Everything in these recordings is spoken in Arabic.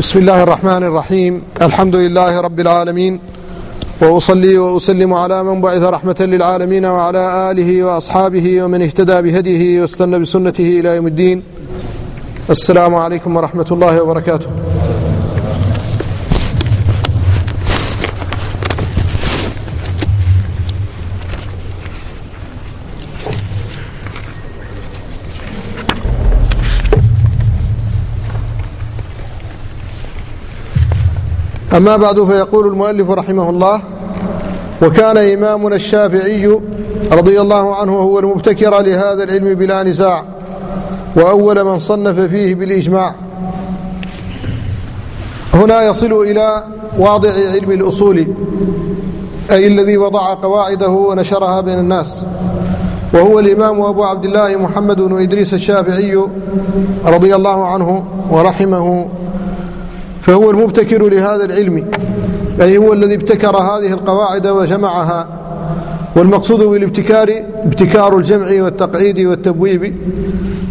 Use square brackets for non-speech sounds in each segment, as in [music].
بسم الله الرحمن الرحيم. الحمد لله رب العالمين. وأصلي وأسلم على من بعث رحمة للعالمين وعلى آله وأصحابه ومن اهتدى بهديه واستنى بسنته إلى يوم الدين. السلام عليكم ورحمة الله وبركاته. أما بعد فيقول المؤلف رحمه الله وكان إمامنا الشافعي رضي الله عنه هو المبتكر لهذا العلم بلا نزاع وأول من صنف فيه بالإجماع. هنا يصل إلى واضع علم الأصول أي الذي وضع قواعده ونشرها بين الناس. وهو الإمام أبو عبد الله محمد بن إدريس الشافعي رضي الله عنه ورحمه فهو المبتكر لهذا العلم. أي هو الذي ابتكر هذه القواعد وجمعها. والمقصود بالابتكار ابتكار الجمع والتقعيد والتبويب.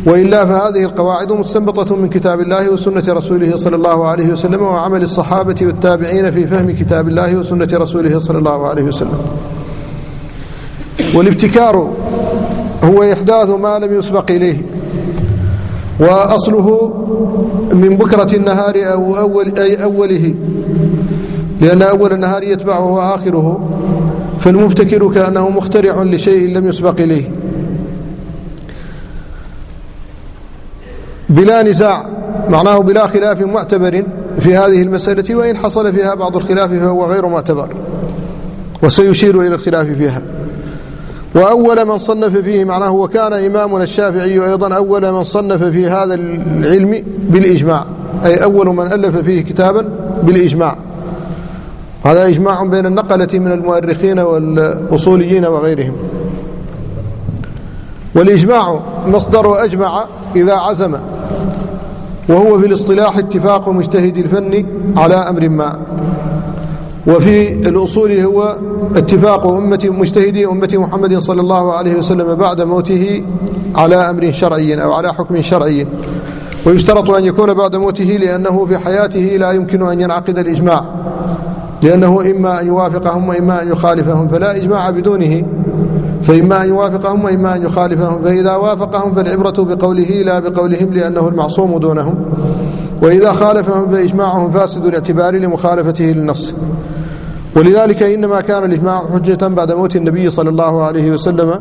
وإلا فهذه القواعد مستنبطة من كتاب الله وسنة رسوله صلى الله عليه وسلم وعمل الصحابة والتابعين في فهم كتاب الله وسنة رسوله صلى الله عليه وسلم. والابتكار هو إحداث ما لم يسبق إليه. وأصله من بكرة النهار أو أول أي أوله. لأن أول النهار يتبعه آخره فالمبتكر كأنه مخترع لشيء لم يسبق إليه. بلا نزاع معناه بلا خلاف معتبر في هذه المسألة وإن حصل فيها بعض الخلاف فهو غير معتبر. وسيشير إلى الخلاف فيها. وأول من صنف فيه معناه وكان إمامنا الشافعي أيضا أول من صنف في هذا العلم بالإجماع أي أول من ألف فيه كتابا بالإجماع. هذا إجماع بين النقلة من المؤرخين والأصوليين وغيرهم. والإجماع مصدر أجمع إذا عزم وهو في الاصطلاح اتفاق مجتهد الفن على أمر ما. وفي الأصول هو اتفاق أمة مجتهدي أمة محمد صلى الله عليه وسلم بعد موته على أمر شرعي أو على حكم شرعي. ويشترط أن يكون بعد موته لأنه في حياته لا يمكن أن ينعقد الإجماع. لأنه إما أن يوافقهم وإما أن يخالفهم فلا إجماع بدونه. فإما أن يوافقهم وإما أن يخالفهم فإذا وافقهم فالعبرة بقوله لا بقولهم لأنه المعصوم دونهم. وإذا خالفهم فإجماعهم فاسد الاعتبار لمخالفته للنص. ولذلك إنما كان الإجماع حجة بعد موت النبي صلى الله عليه وسلم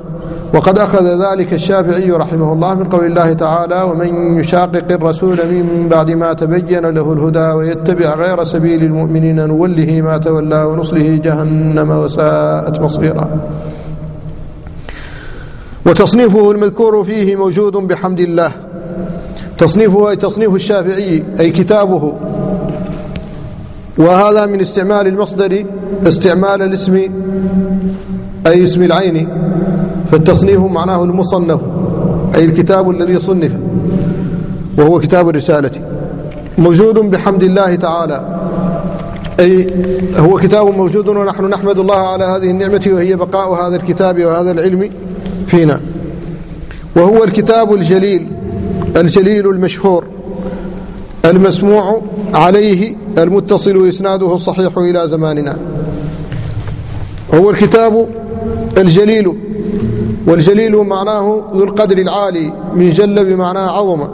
وقد أخذ ذلك الشافعي رحمه الله من قول الله تعالى ومن يشاقق الرسول من بعد ما تبين له الهدى ويتبع غير سبيل المؤمنين نوله ما تولى ونصله جهنم وساءت مصيرا. وتصنيفه المذكور فيه موجود بحمد الله. تصنيفه أي تصنيف الشافعي أي كتابه وهذا من استعمال المصدر استعمال الاسم أي اسم العين فالتصنيف معناه المصنف أي الكتاب الذي صنف وهو كتاب الرسالة. موجود بحمد الله تعالى أي هو كتاب موجود ونحن نحمد الله على هذه النعمة وهي بقاء هذا الكتاب وهذا العلم فينا. وهو الكتاب الجليل الجليل المشهور المسموع عليه المتصل إسناده الصحيح إلى زماننا. هو الكتاب الجليل والجليل معناه ذو القدر العالي من جل بمعنى عظم.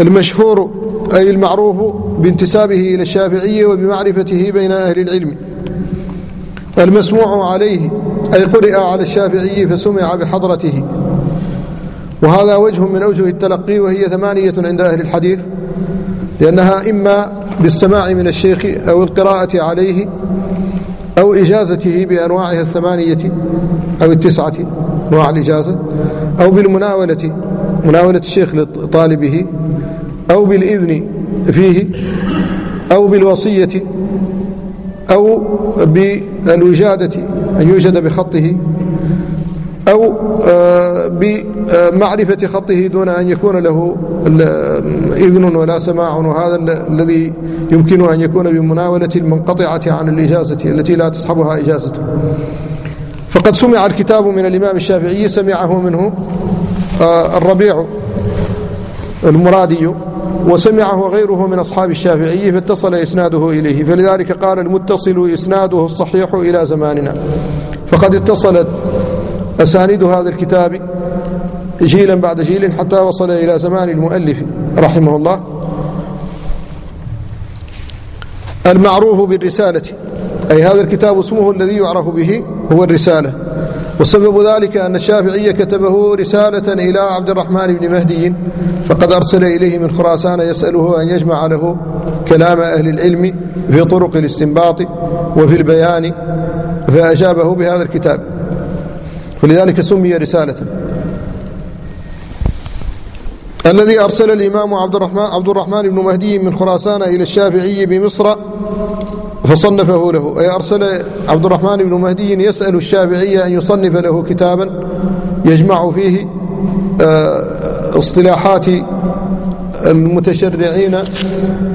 المشهور أي المعروف بانتسابه إلى الشافعية وبمعرفته بين أهل العلم. المسموع عليه أي قرئ على الشافعي فسمع بحضرته. وهذا وجه من أوجه التلقي وهي ثمانية عند أهل الحديث لأنها إما بالسماع من الشيخ أو القراءة عليه أو إجازته بأنواعها الثمانية أو التسعة أنواع الإجازة أو بالمناولة مناولة الشيخ لطالبه أو بالإذن فيه أو بالوصية أو بالوجادة أن يوجد بخطه أو بمعرفة خطه دون أن يكون له إذن ولا سماع وهذا الذي يمكن أن يكون بمناولة المنقطعة عن الإجازة التي لا تصحبها إجازة. فقد سمع الكتاب من الإمام الشافعي سمعه منه الربيع المرادي وسمعه غيره من أصحاب الشافعي فاتصل إسناده إليه فلذلك قال المتصل إسناده الصحيح إلى زماننا. فقد اتصلت أسانيد هذا الكتاب جيلا بعد جيل حتى وصل إلى زمان المؤلف رحمه الله. المعروف بالرسالة أي هذا الكتاب اسمه الذي يعرف به هو الرسالة. وسبب ذلك أن الشافعي كتبه رسالة إلى عبد الرحمن بن مهدي فقد أرسل إليه من خراسان يسأله أن يجمع له كلام أهل العلم في طرق الاستنباط وفي البيان فأجابه بهذا الكتاب. فلذلك سمي رسالة. الذي أرسل الإمام عبد الرحمن, عبد الرحمن بن مهدي من خراسان إلى الشافعي بمصر فصنفه له. أي أرسل عبد الرحمن بن مهدي يسأل الشافعي أن يصنف له كتابا يجمع فيه آه، اصطلاحات المتشرعين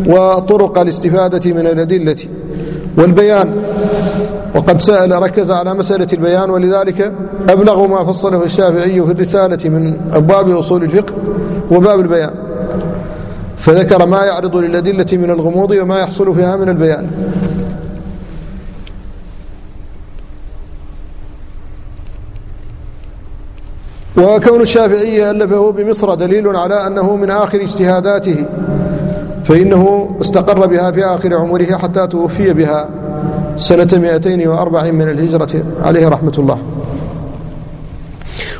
وطرق الاستفادة من الأدلة والبيان. وقد سأل ركز على مسألة البيان ولذلك أبلغ ما فصله الشافعي في الرسالة من أبواب أصول الفقه وباب البيان. فذكر ما يعرض للأدلة من الغموض وما يحصل فيها من البيان. وكون الشافعي ألفه بمصر دليل على أنه من آخر اجتهاداته فإنه استقر بها في آخر عمره حتى توفي بها. سنة 204 من الهجرة عليه رحمة الله.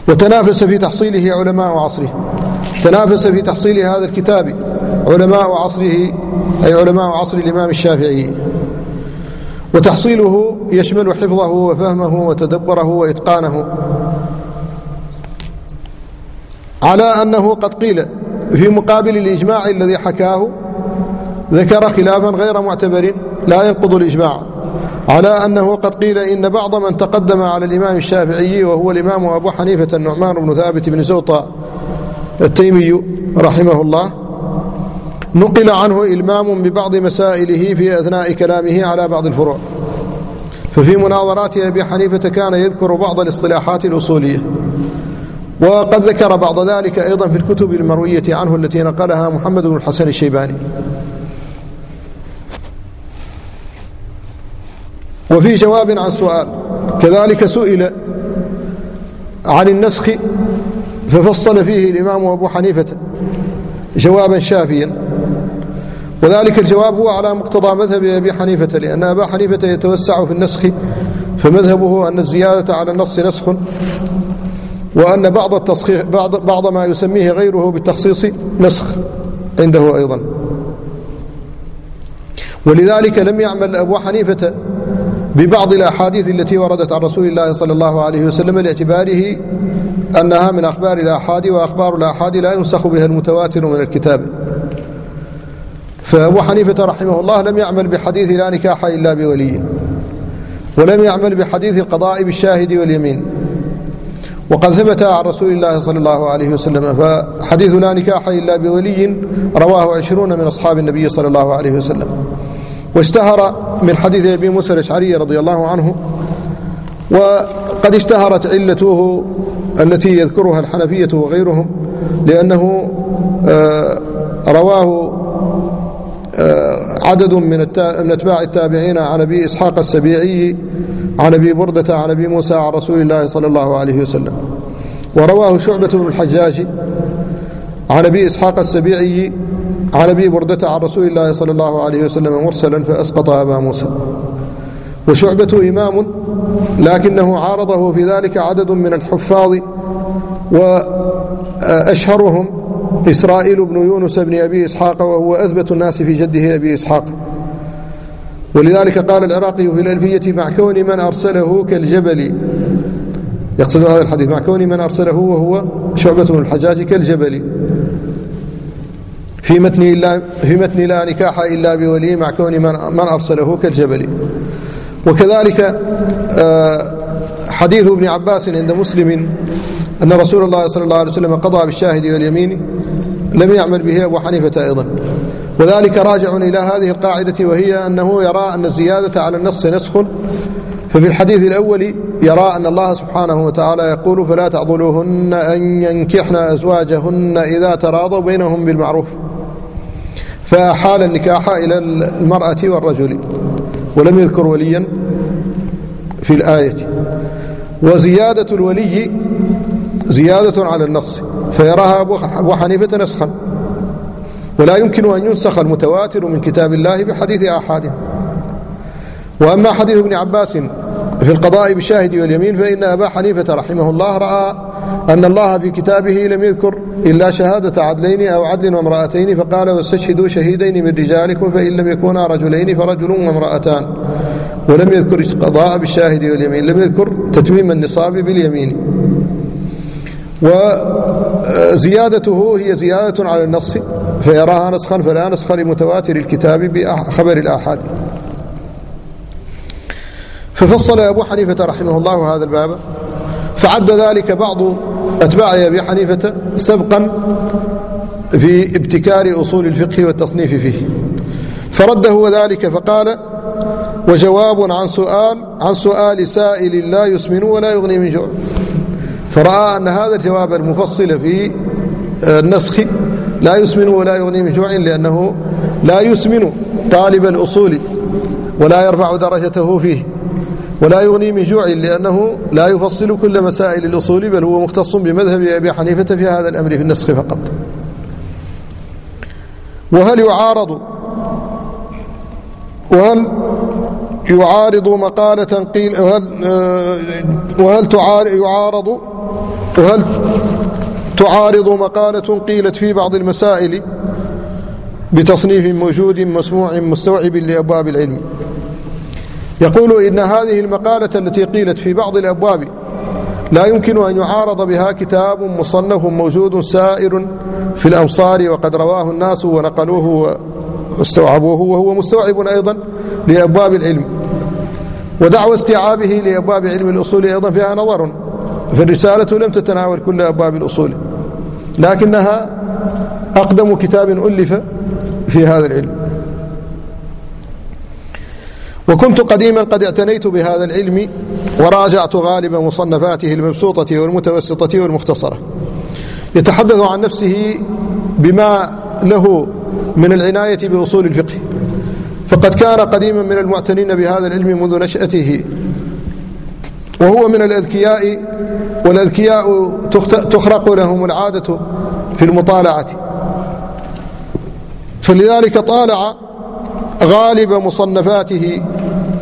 وتنافس في تحصيله علماء عصره. تنافس في تحصيل هذا الكتاب علماء عصره أي علماء عصر الإمام الشافعي. وتحصيله يشمل حفظه وفهمه وتدبره وإتقانه. على أنه قد قيل في مقابل الإجماع الذي حكاه ذكر خلافا غير معتبر لا ينقض الإجماع. على أنه قد قيل إن بعض من تقدم على الإمام الشافعي وهو الإمام أبو حنيفة النعمان بن ثابت بن زوطة التيمي رحمه الله نقل عنه إلمام ببعض مسائله في أثناء كلامه على بعض الفروع. ففي مناظرات أبي حنيفة كان يذكر بعض الاصطلاحات الأصولية وقد ذكر بعض ذلك أيضا في الكتب المروية عنه التي نقلها محمد بن الحسن الشيباني. وفي جواب عن سؤال. كذلك سئل عن النسخ ففصل فيه الإمام أبو حنيفة جوابا شافيا. وذلك الجواب هو على مقتضى مذهب أبي حنيفة لأن أبا حنيفة يتوسع في النسخ فمذهبه أن الزيادة على النص نسخ وأن بعض التصحيح بعض, بعض ما يسميه غيره بالتخصيص نسخ عنده أيضا. ولذلك لم يعمل أبو حنيفة ببعض الأحاديث التي وردت عن رسول الله صلى الله عليه وسلم لاعتباره أنها من أخبار الآحاد وأخبار الآحاد لا ينسخ بها المتواتر من الكتاب. فأبو حنيفة رحمه الله لم يعمل بحديث لا نكاح إلا بولي ولم يعمل بحديث القضاء بالشاهد واليمين. وقد ثبت عن رسول الله صلى الله عليه وسلم فحديث لا نكاح إلا بولي رواه عشرون من أصحاب النبي صلى الله عليه وسلم. واشتهر من حديث أبي موسى الأشعري رضي الله عنه وقد اشتهرت علته التي يذكرها الحنفية وغيرهم لأنه آه، رواه آه، عدد من من أتباع التابعين عن أبي إسحاق السبيعي عن أبي بردة عن أبي موسى عن رسول الله صلى الله عليه وسلم. ورواه شعبة بن الحجاج عن أبي إسحاق السبيعي عن ابي بردة عن رسول الله صلى الله عليه وسلم مرسلا فأسقط أبا موسى. وشعبة إمام لكنه عارضه في ذلك عدد من الحفاظ وأشهرهم إسرائيل بن يونس بن أبي إسحاق وهو أثبت الناس في جده أبي إسحاق. ولذلك قال العراقي في الألفية مع كون من أرسله كالجبل. يقصد هذا الحديث مع كون من أرسله وهو شعبة بن الحجاج كالجبل. في متن إلا في متن لا نكاح إلا بولي مع كون من, من أرسله كالجبل. وكذلك آه، حديث ابن عباس عند مسلم أن رسول الله صلى الله عليه وسلم قضى بالشاهد واليمين لم يعمل به أبو حنيفة أيضا. وذلك راجع إلى هذه القاعدة وهي أنه يرى أن الزيادة على النص نسخ. ففي الحديث الأول يرى أن الله سبحانه وتعالى يقول فلا تعضلوهن أن ينكحن أزواجهن إذا تراضوا بينهم بالمعروف. فأحال النكاح إلى المرأة والرجل ولم يذكر وليا في الآية. وزيادة الولي زيادة على النص فيراها أبو حنيفة نسخا. ولا يمكن أن ينسخ المتواتر من كتاب الله بحديث آحاده وأما حديث ابن عباس في القضاء بالشاهد واليمين فإن أبا حنيفة رحمه الله رأى أن الله في كتابه لم يذكر إلا شهادة عدلين أو عدل وامرأتين فقال واستشهدوا شهيدين من رجالكم فإن لم يكونا رجلين فرجل وامرأتان. ولم يذكر القضاء بالشاهد واليمين لم يذكر تتميم النصاب باليمين. وزيادته هي زيادة على النص فيراها نسخا فلا نسخ لمتواتر الكتاب بخبر الآحاد. ففصل أبو حنيفة رحمه الله هذا الباب. فعد ذلك بعض أتباع أبي حنيفة سبقا في ابتكار أصول الفقه والتصنيف فيه. فرده ذلك فقال وجواب عن سؤال عن سؤال سائل لا يسمن ولا يغني من جوع. فرأى أن هذا الجواب المفصل في النسخ لا يسمن ولا يغني من جوع لأنه لا يسمن طالب الأصول ولا يرفع درجته فيه. ولا يغني من جوع لأنه لا يفصل كل مسائل الأصول بل هو مختص بمذهب أبي حنيفة في هذا الأمر في النسخ فقط. وهل يعارض وهل يعارض مقالة قيل وهل, آه، وهل يعارض وهل تعارض مقالة قيلت في بعض المسائل بتصنيف موجود مسموع مستوعب لأبواب العلم؟ يقول إن هذه المقالة التي قيلت في بعض الأبواب لا يمكن أن يعارض بها كتاب مصنف موجود سائر في الأمصار وقد رواه الناس ونقلوه واستوعبوه وهو مستوعب أيضا لأبواب العلم ودعوى استيعابه لأبواب علم الأصول أيضا فيها نظر فالرسالة لم تتناول كل أبواب الأصول لكنها أقدم كتاب ألف في هذا العلم وكنت قديما قد اعتنيت بهذا العلم وراجعت غالب مصنفاته المبسوطة والمتوسطة والمختصرة. يتحدث عن نفسه بما له من العناية بأصول الفقه. فقد كان قديما من المعتنين بهذا العلم منذ نشأته. وهو من الأذكياء والأذكياء تخرق لهم العادة في المطالعة. فلذلك طالع غالب مصنفاته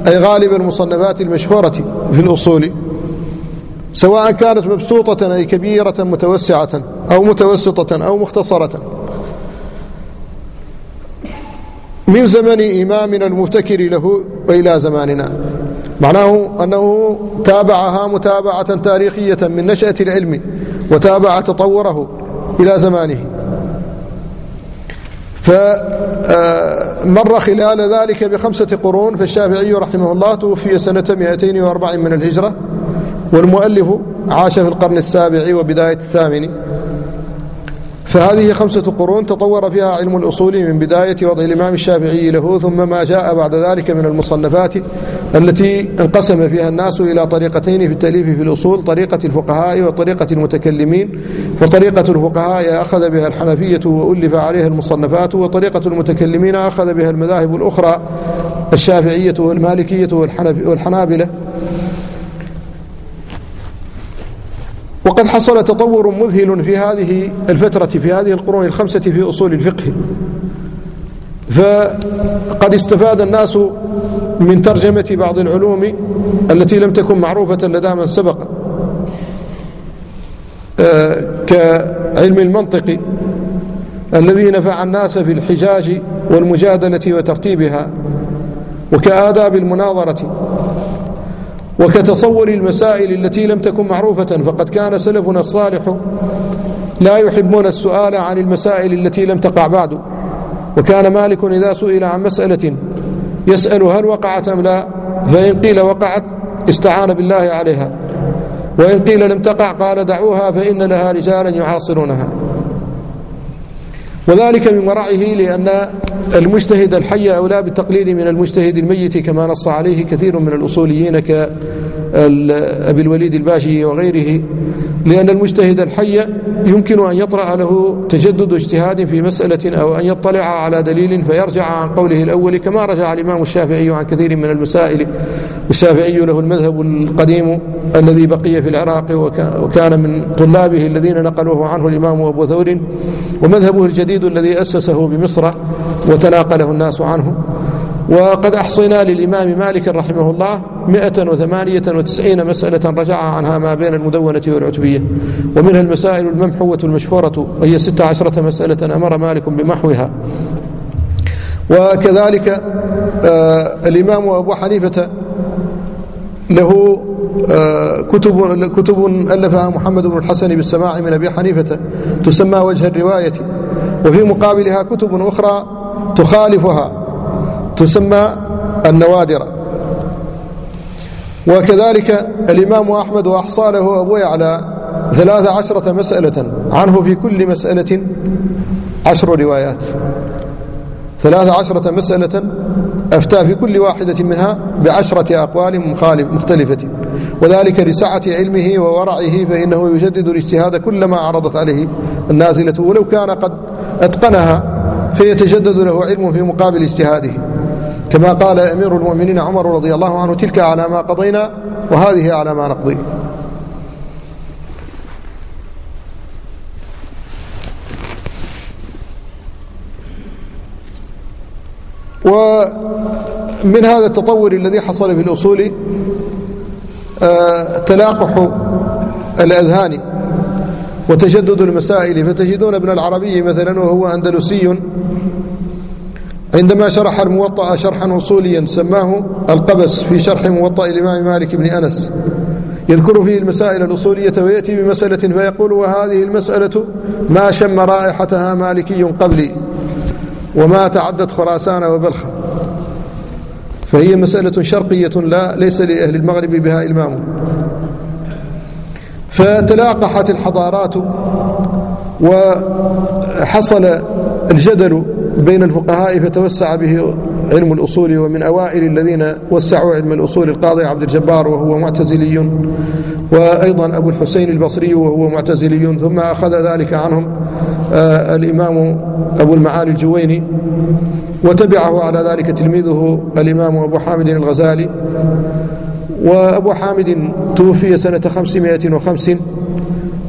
أي غالب المصنفات المشهورة في الأصول سواء كانت مبسوطة أي كبيرة متوسعة أو متوسطة أو مختصرة. من زمن إمامنا المبتكر له وإلى زماننا. معناه أنه تابعها متابعة تاريخية من نشأة العلم وتابع تطوره إلى زمانه. فمر خلال ذلك بخمسة قرون فالشافعي رحمه الله توفي سنة 204 من الهجرة والمؤلف عاش في القرن السابع وبداية الثامن. فهذه خمسة قرون تطور فيها علم الأصول من بداية وضع الإمام الشافعي له ثم ما جاء بعد ذلك من المصنفات التي انقسم فيها الناس إلى طريقتين في التأليف في الأصول طريقة الفقهاء وطريقة المتكلمين. فطريقة الفقهاء أخذ بها الحنفية وألف عليها المصنفات وطريقة المتكلمين أخذ بها المذاهب الأخرى الشافعية والمالكية والحنابلة. وقد حصل تطور مذهل في هذه الفترة في هذه القرون الخمسة في أصول الفقه. فقد استفاد الناس من ترجمة بعض العلوم التي لم تكن معروفة لدى من سبق. آه، كعلم المنطق الذي نفع الناس في الحجاج والمجادلة وترتيبها وكآداب المناظرة وكتصور المسائل التي لم تكن معروفة فقد كان سلفنا الصالح لا يحبون السؤال عن المسائل التي لم تقع بعد. وكان مالك إذا سئل عن مسألة يسأل هل وقعت أم لا؟ فإن قيل وقعت استعان بالله عليها. وإن قيل لم تقع قال دعوها فإن لها رجالا يعاصرونها وذلك من ورعه لأن المجتهد الحي أولى بالتقليد من المجتهد الميت كما نص عليه كثير من الأصوليين أبي الوليد الباشي وغيره لأن المجتهد الحي يمكن أن يطرأ له تجدد اجتهاد في مسألة أو أن يطلع على دليل فيرجع عن قوله الأول كما رجع الإمام الشافعي عن كثير من المسائل. والشافعي له المذهب القديم الذي بقي في العراق وكان من طلابه الذين نقلوه عنه الإمام أبو ثور ومذهبه الجديد الذي أسسه بمصر وتناقله الناس عنه. وقد أحصينا للإمام مالك رحمه الله 198 مسألة رجع عنها ما بين المدونة والعتبية ومنها المسائل الممحوة المشهورة وهي 16 مسألة أمر مالك بمحوها. وكذلك آه الإمام أبو حنيفة له آه كتب كتب ألفها محمد بن الحسن بالسماع من أبي حنيفة تسمى وجه الرواية وفي مقابلها كتب أخرى تخالفها. تسمى النوادر. وكذلك الإمام أحمد وأحصى له أبو يعلى ثلاث عشرة مسألة عنه في كل مسألة عشر روايات. ثلاث عشرة مسألة أفتى في كل واحدة منها بعشرة أقوال مختلفة. وذلك لسعة علمه وورعه فإنه يجدد الاجتهاد كلما عرضت عليه النازلة ولو كان قد أتقنها فيتجدد له علم في مقابل اجتهاده. كما قال أمير المؤمنين عمر رضي الله عنه تلك على ما قضينا وهذه على ما نقضي. ومن هذا التطور الذي حصل في الأصول آه، تلاقح الأذهان وتجدد المسائل. فتجدون ابن العربي مثلا وهو أندلسي عندما شرح الموطأ شرحا أصوليا سماه القبس في شرح موطأ الإمام مالك بن أنس. يذكر فيه المسائل الأصولية ويأتي بمسألة فيقول وهذه المسألة ما شم رائحتها مالكي قبلي وما تعدت خراسان وبلخ. فهي مسألة شرقية لا ليس لأهل المغرب بها إلمام. فتلاقحت الحضارات وحصل الجدل بين الفقهاء فتوسع به علم الأصول ومن أوائل الذين وسعوا علم الأصول القاضي عبد الجبار وهو معتزلي وأيضا أبو الحسين البصري وهو معتزلي ثم أخذ ذلك عنهم آه، الإمام أبو المعالي الجويني وتبعه على ذلك تلميذه الإمام أبو حامد الغزالي. وأبو حامد توفي سنة خمسمائة وخمس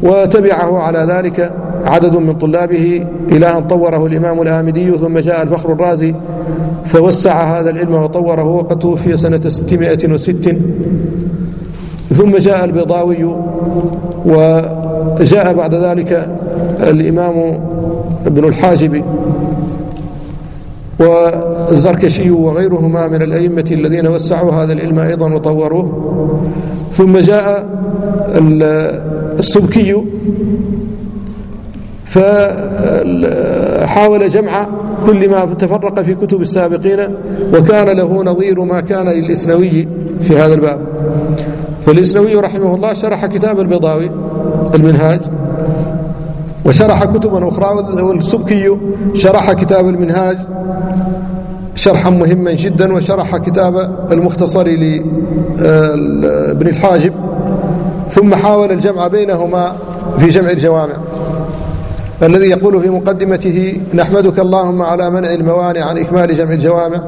وتبعه على ذلك عدد من طلابه إلى أن طوره الإمام الآمدي ثم جاء الفخر الرازي فوسع هذا العلم وطوره وقد توفي سنة 606 ثم جاء البيضاوي وجاء بعد ذلك الإمام ابن الحاجب والزركشي وغيرهما من الأئمة الذين وسعوا هذا العلم أيضا وطوروه. ثم جاء السبكي فحاول جمع كل ما تفرق في كتب السابقين وكان له نظير ما كان للإسنوي في هذا الباب. فالإسنوي رحمه الله شرح كتاب البيضاوي المنهاج وشرح كتبا أخرى والسبكي شرح كتاب المنهاج شرحا مهما جدا وشرح كتاب المختصر لابن الحاجب ثم حاول الجمع بينهما في جمع الجوامع. الذي يقول في مقدمته نحمدك اللهم على منع الموانع عن إكمال جمع الجوامع.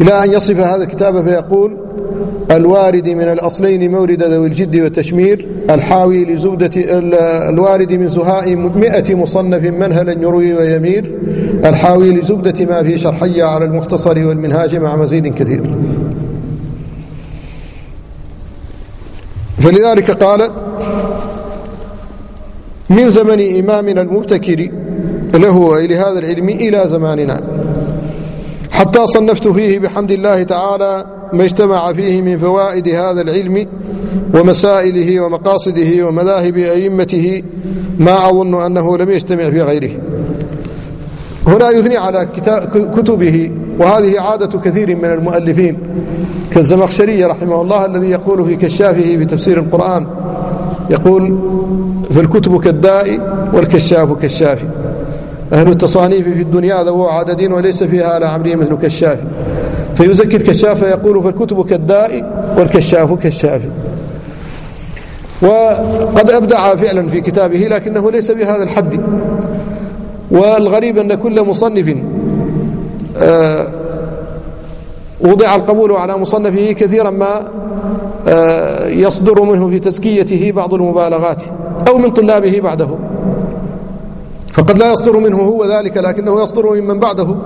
إلى أن يصف هذا الكتاب فيقول الوارد من الأصلين مورد ذوي الجد والتشمير الحاوي لزبدة الوارد من زهاء مئة مصنف منهلا يروي ويمير الحاوي لزبدة ما في شرحية على المختصر والمنهاج مع مزيد كثير. فلذلك قال من زمن إمامنا المبتكر له أي لهذا العلم إلى زماننا. حتى صنفت فيه بحمد الله تعالى ما اجتمع فيه من فوائد هذا العلم ومسائله ومقاصده ومذاهب أئمته ما أظن أنه لم يجتمع في غيره. هنا يثني على كتبه وهذه عادة كثير من المؤلفين كالزمخشري رحمه الله الذي يقول في كشافه في تفسير القرآن يقول فالكتب كالداء والكشاف كالشافي أهل التصانيف في الدنيا ذو عدد وليس فيها على عمري مثل كالشافي فيزكي الكشاف فيقول فالكتب كالداء والكشاف كالشافي وقد أبدع فعلا في كتابه لكنه ليس بهذا الحد. والغريب أن كل مصنف آه، وضع القبول على مصنفه كثيرا ما آه، يصدر منه في تزكيته بعض المبالغات. أو من طلابه بعده. فقد لا يصدر منه هو ذلك لكنه يصدر ممن بعده.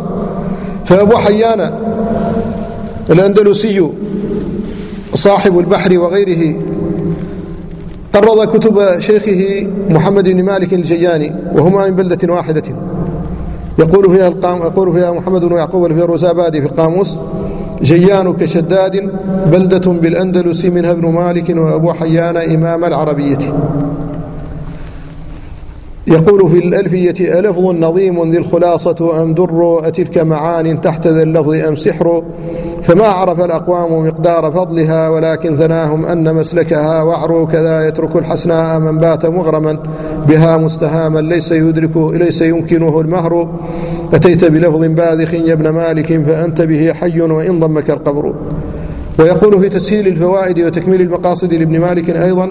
فأبو حيان الأندلسي صاحب البحر وغيره قرض كتب شيخه محمد بن مالك الجياني وهما من بلدة واحدة. يقول فيها القام يقول فيها محمد بن يعقوب في الرزابادي في القاموس جيان كشداد بلدة بالأندلس منها ابن مالك وأبو حيان إمام العربية. يقول في الألفية ألفظ نظيم ذي الخلاصة أم در؟ أتلك معان تحت ذا اللفظ أم سحر؟ فما عرف الأقوام مقدار فضلها؟ ولكن ثناهم أن مسلكها وعروا كذا يترك الحسناء من بات مغرما بها مستهاما ليس يدرك ليس يمكنه المهر. أتيت بلفظ باذخ يا ابن مالك فأنت به حي وإن ضمك القبر. ويقول في تسهيل الفوائد وتكميل المقاصد لابن مالك أيضا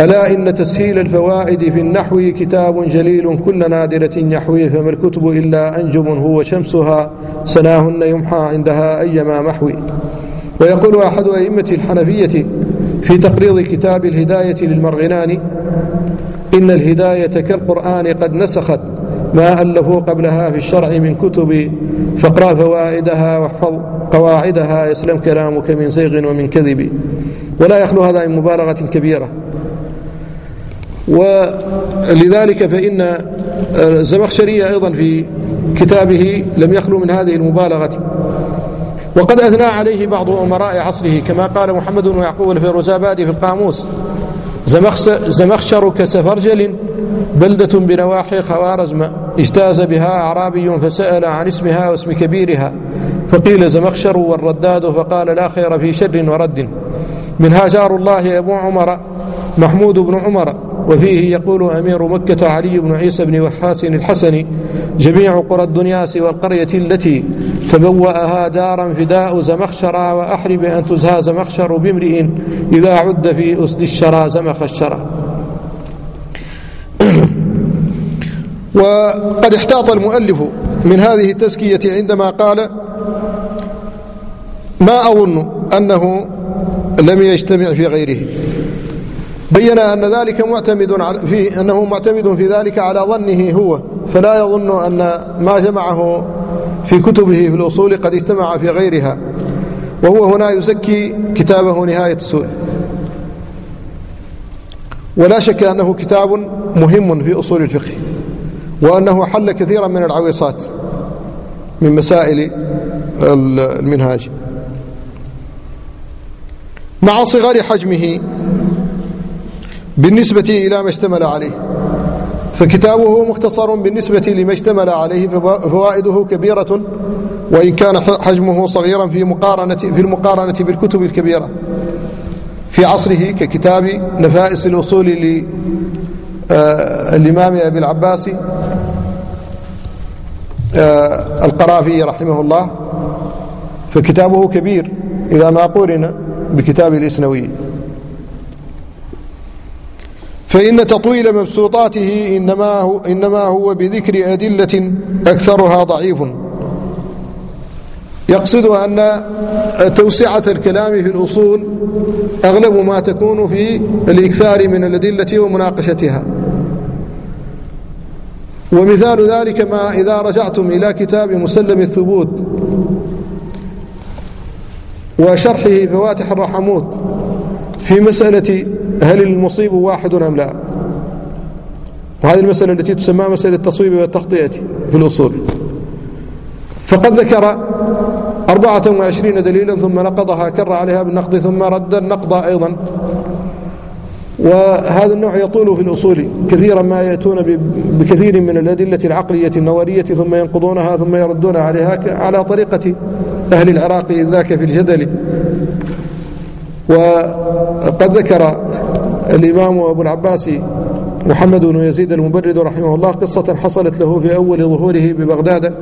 ألا إن تسهيل الفوائد في النحو كتاب جليل كل نادرة يحوي فما الكتب إلا أنجم هو شمسها سناهن يمحى عندها أيما محوي. ويقول أحد أئمة الحنفية في تقريض كتاب الهداية للمرغنان إن الهداية كالقرآن قد نسخت ما ألفوا قبلها في الشرع من كتب فاقرأ فوائدها واحفظ قواعدها يسلم كلامك من زيغ ومن كذب. ولا يخلو هذا من مبالغة كبيرة. ولذلك فإن الزمخشري أيضا في كتابه لم يخلو من هذه المبالغة. وقد أثنى عليه بعض أمراء عصره كما قال محمد بن يعقوب الفيروزابادي في القاموس زمخشر كسفرجل بلدة بنواحي خوارزم اجتاز بها أعرابي فسأل عن اسمها واسم كبيرها فقيل زمخشر والرداد فقال لا خير في شر ورد. منها جار الله أبو عمر محمود بن عمر وفيه يقول أمير مكة علي بن عيسى بن وحاس الحسني جميع قرى الدنيا سوى القرية التي تبوأها دارا فداء زمخشرا وأحرب أن تزهى زمخشر بامرئ إذا عد في أسد الشرى زمخ الشرى. [clears throat] وقد احتاط المؤلف من هذه التزكية عندما قال ما أظن أنه لم يجتمع في غيره. بين أن ذلك معتمد في أنه معتمد في ذلك على ظنه هو فلا يظن أن ما جمعه في كتبه في الأصول قد اجتمع في غيرها وهو هنا يزكي كتابه نهاية السؤال ولا شك أنه كتاب مهم في أصول الفقه وأنه حل كثيرا من العويصات من مسائل المنهاج. مع صغر حجمه بالنسبة إلى ما اشتمل عليه. فكتابه مختصر بالنسبة لما اشتمل عليه فوائده كبيرة وإن كان حجمه صغيرا في مقارنة في المقارنة بالكتب الكبيرة. في عصره ككتاب نفائس الأصول للإمام أبي العباس آه، القرافي رحمه الله. فكتابه كبير إذا ما قورن بكتاب الإسنوي. فإن تطويل مبسوطاته إنما هو, إنما هو بذكر أدلة أكثرها ضعيف. يقصد أن توسعة الكلام في الأصول أغلب ما تكون في الإكثار من الأدلة ومناقشتها. ومثال ذلك ما إذا رجعتم إلى كتاب مسلم الثبوت وشرحه فواتح الرحمود في مسألة هل المصيب واحد أم لا؟ وهذه المسألة التي تسمى مسألة التصويب والتخطئة في الأصول. فقد ذكر أربعة وعشرين دليلا ثم نقضها كر عليها بالنقض ثم رد النقض أيضا. وهذا النوع يطول في الأصول كثيرا ما يأتون بكثير من الأدلة العقلية النظرية ثم ينقضونها ثم يردون عليها على طريقة أهل العراق ذاك في الجدل. وقد ذكر الإمام أبو العباس محمد بن يزيد المبرد رحمه الله قصة حصلت له في أول ظهوره ببغداد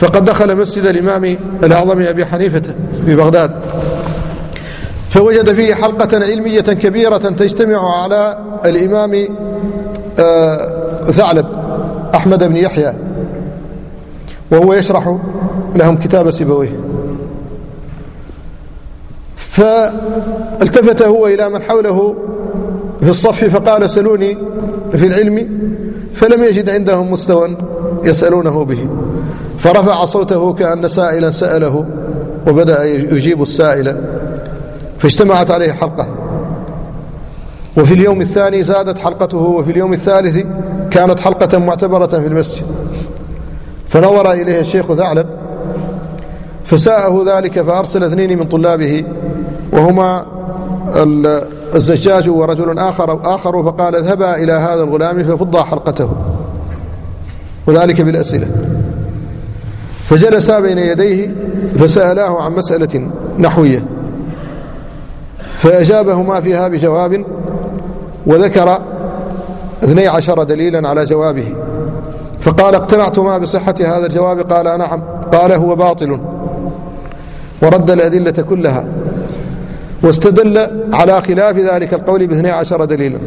فقد دخل مسجد الإمام الأعظم أبي حنيفة في بغداد فوجد فيه حلقة علمية كبيرة تجتمع على الإمام آه، ثعلب أحمد بن يحيى وهو يشرح لهم كتاب سيبويه. فالتفت هو إلى من حوله في الصف فقال سلوني في العلم فلم يجد عندهم مستوى يسألونه به فرفع صوته كأن سائلا سأله وبدأ يجيب السائل فاجتمعت عليه حلقة وفي اليوم الثاني زادت حلقته وفي اليوم الثالث كانت حلقة معتبرة في المسجد فنظر إليه الشيخ ثعلب فساءه ذلك فأرسل اثنين من طلابه وهما الزجاج ورجل آخر آخر فقال اذهبا إلى هذا الغلام ففضا حلقته. وذلك بالأسئلة. فجلسا بين يديه فسألاه عن مسألة نحوية. فأجابهما فيها بجواب وذكر اثني عشر دليلا على جوابه. فقال اقتنعتما بصحة هذا الجواب؟ قال نعم. قال هو باطل. ورد الأدلة كلها. واستدل على خلاف ذلك القول باثني عشر دليلا.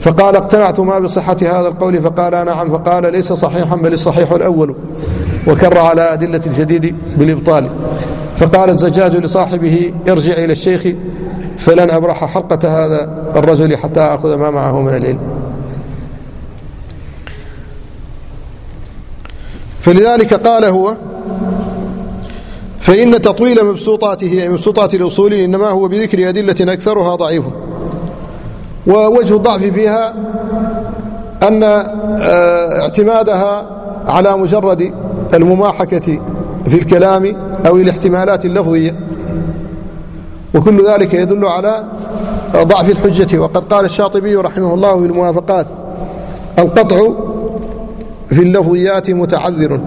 فقال اقتنعت ما بصحة هذا القول فقال نعم. فقال ليس صحيحا بل الصحيح الأول. وكر على أدلة الجديد بالإبطال. فقال الزجاج لصاحبه ارجع إلى الشيخ فلن أبرح حلقة هذا الرجل حتى أخذ ما معه من العلم. فلذلك قال هو فإن تطويل مبسوطاته أي مبسوطات الأصول إنما هو بذكر أدلة أكثرها ضعيف. ووجه الضعف فيها أن آه، اعتمادها على مجرد المماحكة في الكلام أو الاحتمالات اللفظية. وكل ذلك يدل على ضعف الحجة. وقد قال الشاطبي رحمه الله في الموافقات القطع في اللفظيات متعذر.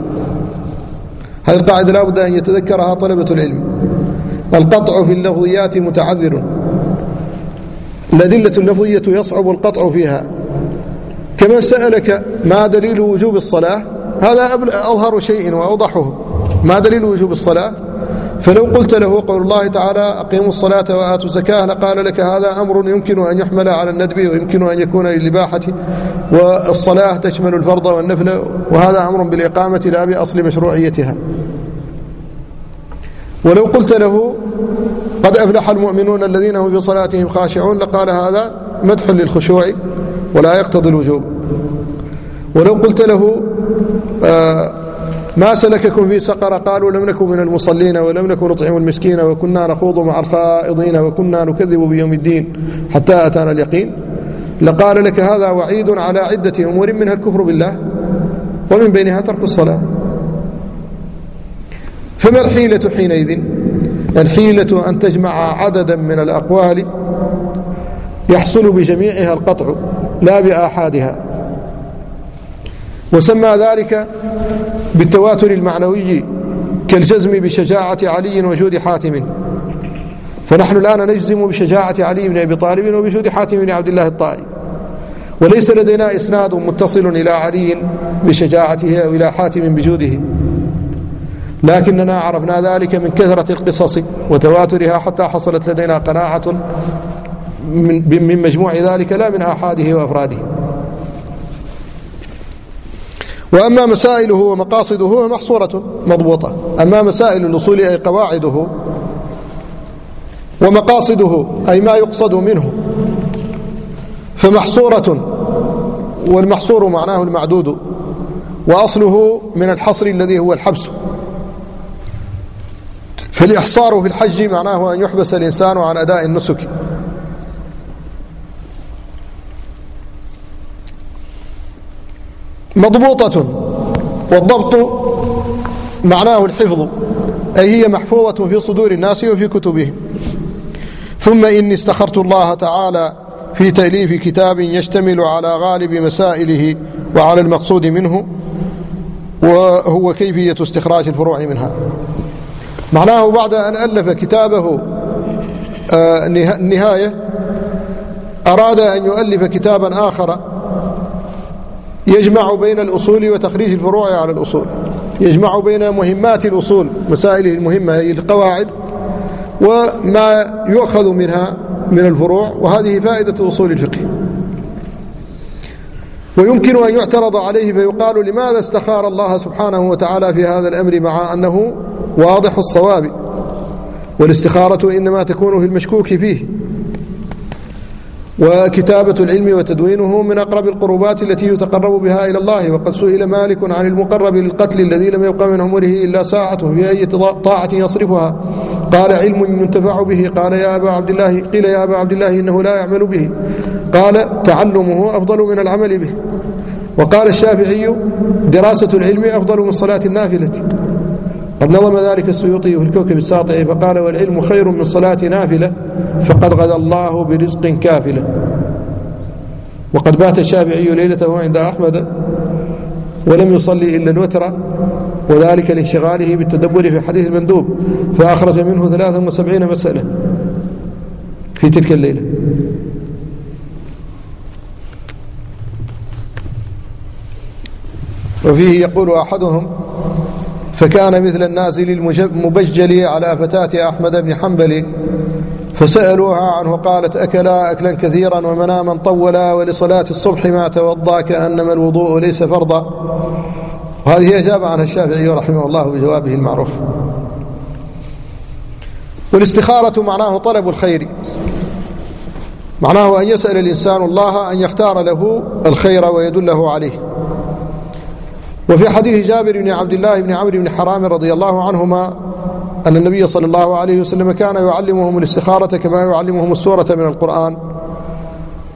هذه القاعدة لا بد أن يتذكرها طلبة العلم؟ القطع في اللفظيات متعذر. الأدلة اللفظية يصعب القطع فيها. كما سألك ما دليل وجوب الصلاة؟ هذا أظهر شيء وأوضحه. ما دليل وجوب الصلاة؟ فلو قلت له قول الله تعالى أقيموا الصلاة وآتوا الزكاة لقال لك هذا أمر يمكن أن يحمل على الندب ويمكن أن يكون للإباحة والصلاة تشمل الفرض والنفل وهذا أمر بالإقامة لا بأصل مشروعيتها. ولو قلت له قد أفلح المؤمنون الذين هم في صلاتهم خاشعون لقال هذا مدح للخشوع ولا يقتضي الوجوب. ولو قلت له آه ما سلككم في سقر قالوا لم نكن من المصلين ولم نكن نطعم المسكين وكنا نخوض مع الخائضين وكنا نكذب بيوم الدين حتى أتانا اليقين. لقال لك هذا وعيد على عدة أمور منها الكفر بالله ومن بينها ترك الصلاة. فما الحيلة حينئذ؟ الحيلة أن تجمع عددا من الأقوال يحصل بجميعها القطع لا بآحادها. وسمى ذلك بالتواتر المعنوي كالجزم بشجاعة علي وجود حاتم. فنحن الآن نجزم بشجاعة علي بن أبي طالب وبجود حاتم بن عبد الله الطائي. وليس لدينا إسناد متصل إلى علي بشجاعته أو إلى حاتم بجوده. لكننا عرفنا ذلك من كثرة القصص وتواترها حتى حصلت لدينا قناعة من مجموع ذلك لا من آحاده وأفراده. وأما مسائله ومقاصده محصورة مضبوطة. أما مسائل الأصول أي قواعده ومقاصده أي ما يقصد منه فمحصورة والمحصور معناه المعدود وأصله من الحصر الذي هو الحبس. فالإحصار في الحج معناه أن يحبس الإنسان عن أداء النسك. مضبوطة. والضبط معناه الحفظ أي هي محفوظة في صدور الناس وفي كتبهم. ثم إني استخرت الله تعالى في تأليف كتاب يشتمل على غالب مسائله وعلى المقصود منه وهو كيفية استخراج الفروع منها. معناه بعد أن ألف كتابه آه، النهاية أراد أن يؤلف كتابا آخر يجمع بين الأصول وتخريج الفروع على الأصول. يجمع بين مهمات الأصول مسائله المهمة هي القواعد وما يؤخذ منها من الفروع وهذه فائدة أصول الفقه. ويمكن أن يعترض عليه فيقال لماذا استخار الله سبحانه وتعالى في هذا الأمر مع أنه واضح الصواب؟ والاستخارة إنما تكون في المشكوك فيه. وكتابة العلم وتدوينه من أقرب القربات التي يتقرب بها إلى الله. وقد سئل مالك عن المقرب للقتل الذي لم يبقى من عمره إلا ساعة في أي طاعة يصرفها. قال علم ينتفع به. قال يا أبا عبد الله قيل يا أبا عبد الله إنه لا يعمل به. قال تعلمه أفضل من العمل به. وقال الشافعي دراسة العلم أفضل من صلاة النافلة. قد نظم ذلك السيوطي في الكوكب الساطع فقال والعلم خير من صلاة نافلة فقد غدا الله برزق كافلة. وقد بات الشافعي ليلته عند أحمد ولم يصلي إلا الوتر وذلك لانشغاله بالتدبر في حديث المندوب فأخرج منه 73 مسألة في تلك الليلة. وفيه يقول أحدهم فكان مثل النازل المبجل على فتاة أحمد بن حنبل فسألوها عنه قالت أكلا أكلا كثيرا ومناما طولا ولصلاة الصبح ما توضى كأنما الوضوء ليس فرضا. وهذه أجاب عنها الشافعي رحمه الله بجوابه المعروف. والاستخارة معناه طلب الخير. معناه أن يسأل الإنسان الله أن يختار له الخير ويدله عليه. وفي حديث جابر بن عبد الله بن عمرو بن حرام رضي الله عنهما أن النبي صلى الله عليه وسلم كان يعلمهم الاستخارة كما يعلمهم السورة من القرآن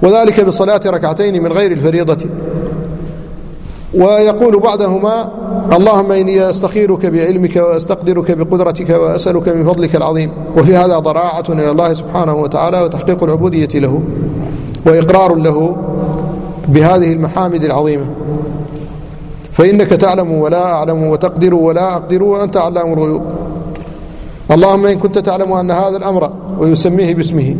وذلك بصلاة ركعتين من غير الفريضة. ويقول بعدهما اللهم إني أستخيرك بعلمك وأستقدرك بقدرتك وأسألك من فضلك العظيم. وفي هذا ضراعة إلى الله سبحانه وتعالى وتحقيق العبودية له وإقرار له بهذه المحامد العظيمة. فإنك تعلم ولا أعلم وتقدر ولا أقدر وأنت علام الغيوب. اللهم إن كنت تعلم أن هذا الأمر ويسميه باسمه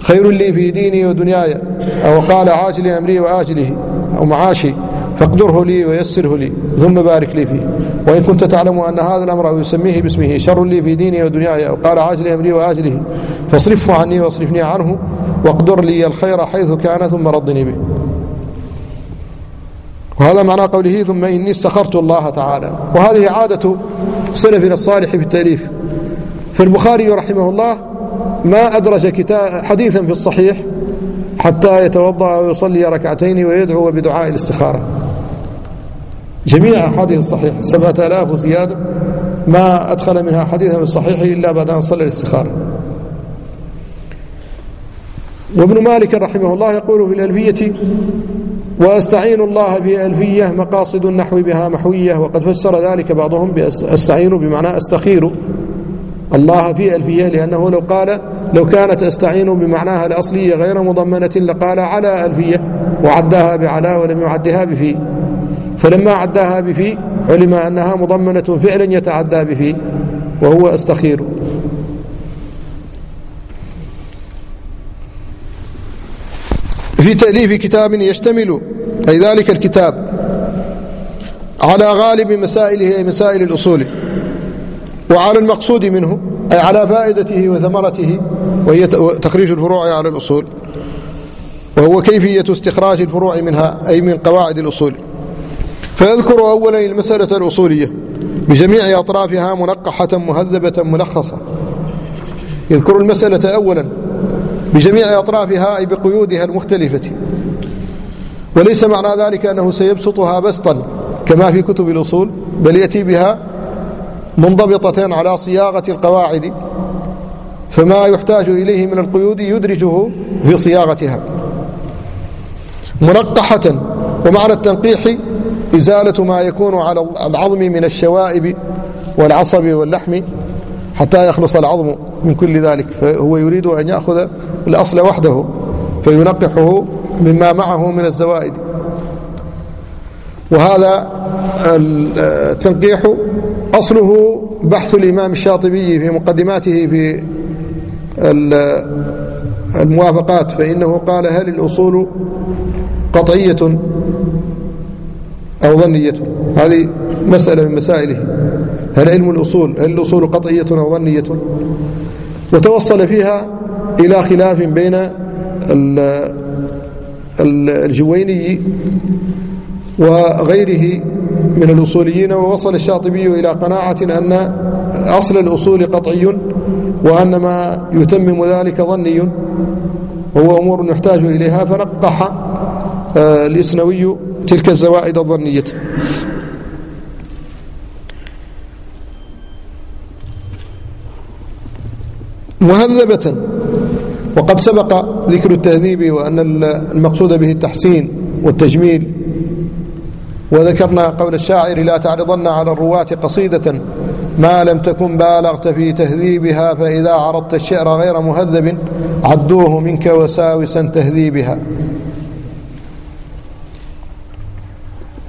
خير لي في ديني ودنياي أو قال عاجل أمري وآجله أو معاشي فاقدره لي ويسره لي ثم بارك لي فيه. وإن كنت تعلم أن هذا الأمر يسميه باسمه شر لي في ديني ودنياي أو قال عاجل أمري وآجله فاصرفه عني واصرفني عنه واقدر لي الخير حيث كان ثم ردني به. وهذا معنى قوله ثم إني استخرت الله تعالى. وهذه عادة سلفنا الصالح في التأليف. فالبخاري رحمه الله ما أدرج كتاب حديثا في الصحيح حتى يتوضأ ويصلي ركعتين ويدعو بدعاء الاستخارة. جميع أحاديث الصحيح سبعة آلاف وزيادة ما أدخل منها حديثا في الصحيح إلا بعد أن صلى الاستخارة. وابن مالك رحمه الله يقول في الألفية وأستعين الله في ألفية مقاصد النحو بها محوية وقد فسر ذلك بعضهم بأستعين بمعنى أستخير الله في ألفية لأنه لو قال لو كانت أستعين بمعناها الأصلية غير مضمنة لقال على ألفية وعداها بعلا ولم يعدها بفي. فلما عداها بفي علم أنها مضمنة فعلا يتعدى بفي وهو أستخير. في تأليف كتاب يشتمل أي ذلك الكتاب على غالب مسائله أي مسائل الأصول وعلى المقصود منه أي على فائدته وثمرته وهي تخريج الفروع على الأصول وهو كيفية استخراج الفروع منها أي من قواعد الأصول. فيذكر أولا المسألة الأصولية بجميع أطرافها منقحة مهذبة ملخصة. يذكر المسألة أولا. بجميع أطرافها أي بقيودها المختلفة. وليس معنى ذلك أنه سيبسطها بسطا كما في كتب الأصول بل يأتي بها منضبطة على صياغة القواعد فما يحتاج إليه من القيود يدرجه في صياغتها. منقحة ومعنى التنقيح إزالة ما يكون على العظم من الشوائب والعصب واللحم حتى يخلص العظم من كل ذلك. فهو يريد أن يأخذ الأصل وحده فينقحه مما معه من الزوائد. وهذا التنقيح أصله بحث الإمام الشاطبي في مقدماته في الموافقات فإنه قال هل الأصول قطعية أو ظنية؟ هذه مسألة من مسائله. هل علم الأصول؟ هل الأصول قطعية أو ظنية؟ وتوصل فيها إلى خلاف بين الجويني وغيره من الأصوليين ووصل الشاطبي إلى قناعة أن أصل الأصول قطعي وأن ما يتمم ذلك ظني. وهو أمور يحتاج إليها فنقح آه، الإسنوي تلك الزوائد الظنية. مهذبة. وقد سبق ذكر التهذيب وأن المقصود به التحسين والتجميل. وذكرنا قول الشاعر لا تعرضن على الرواة قصيدة. ما لم تكن بالغت في تهذيبها فإذا عرضت الشعر غير مهذب عدوه منك وساوسا تهذيبها.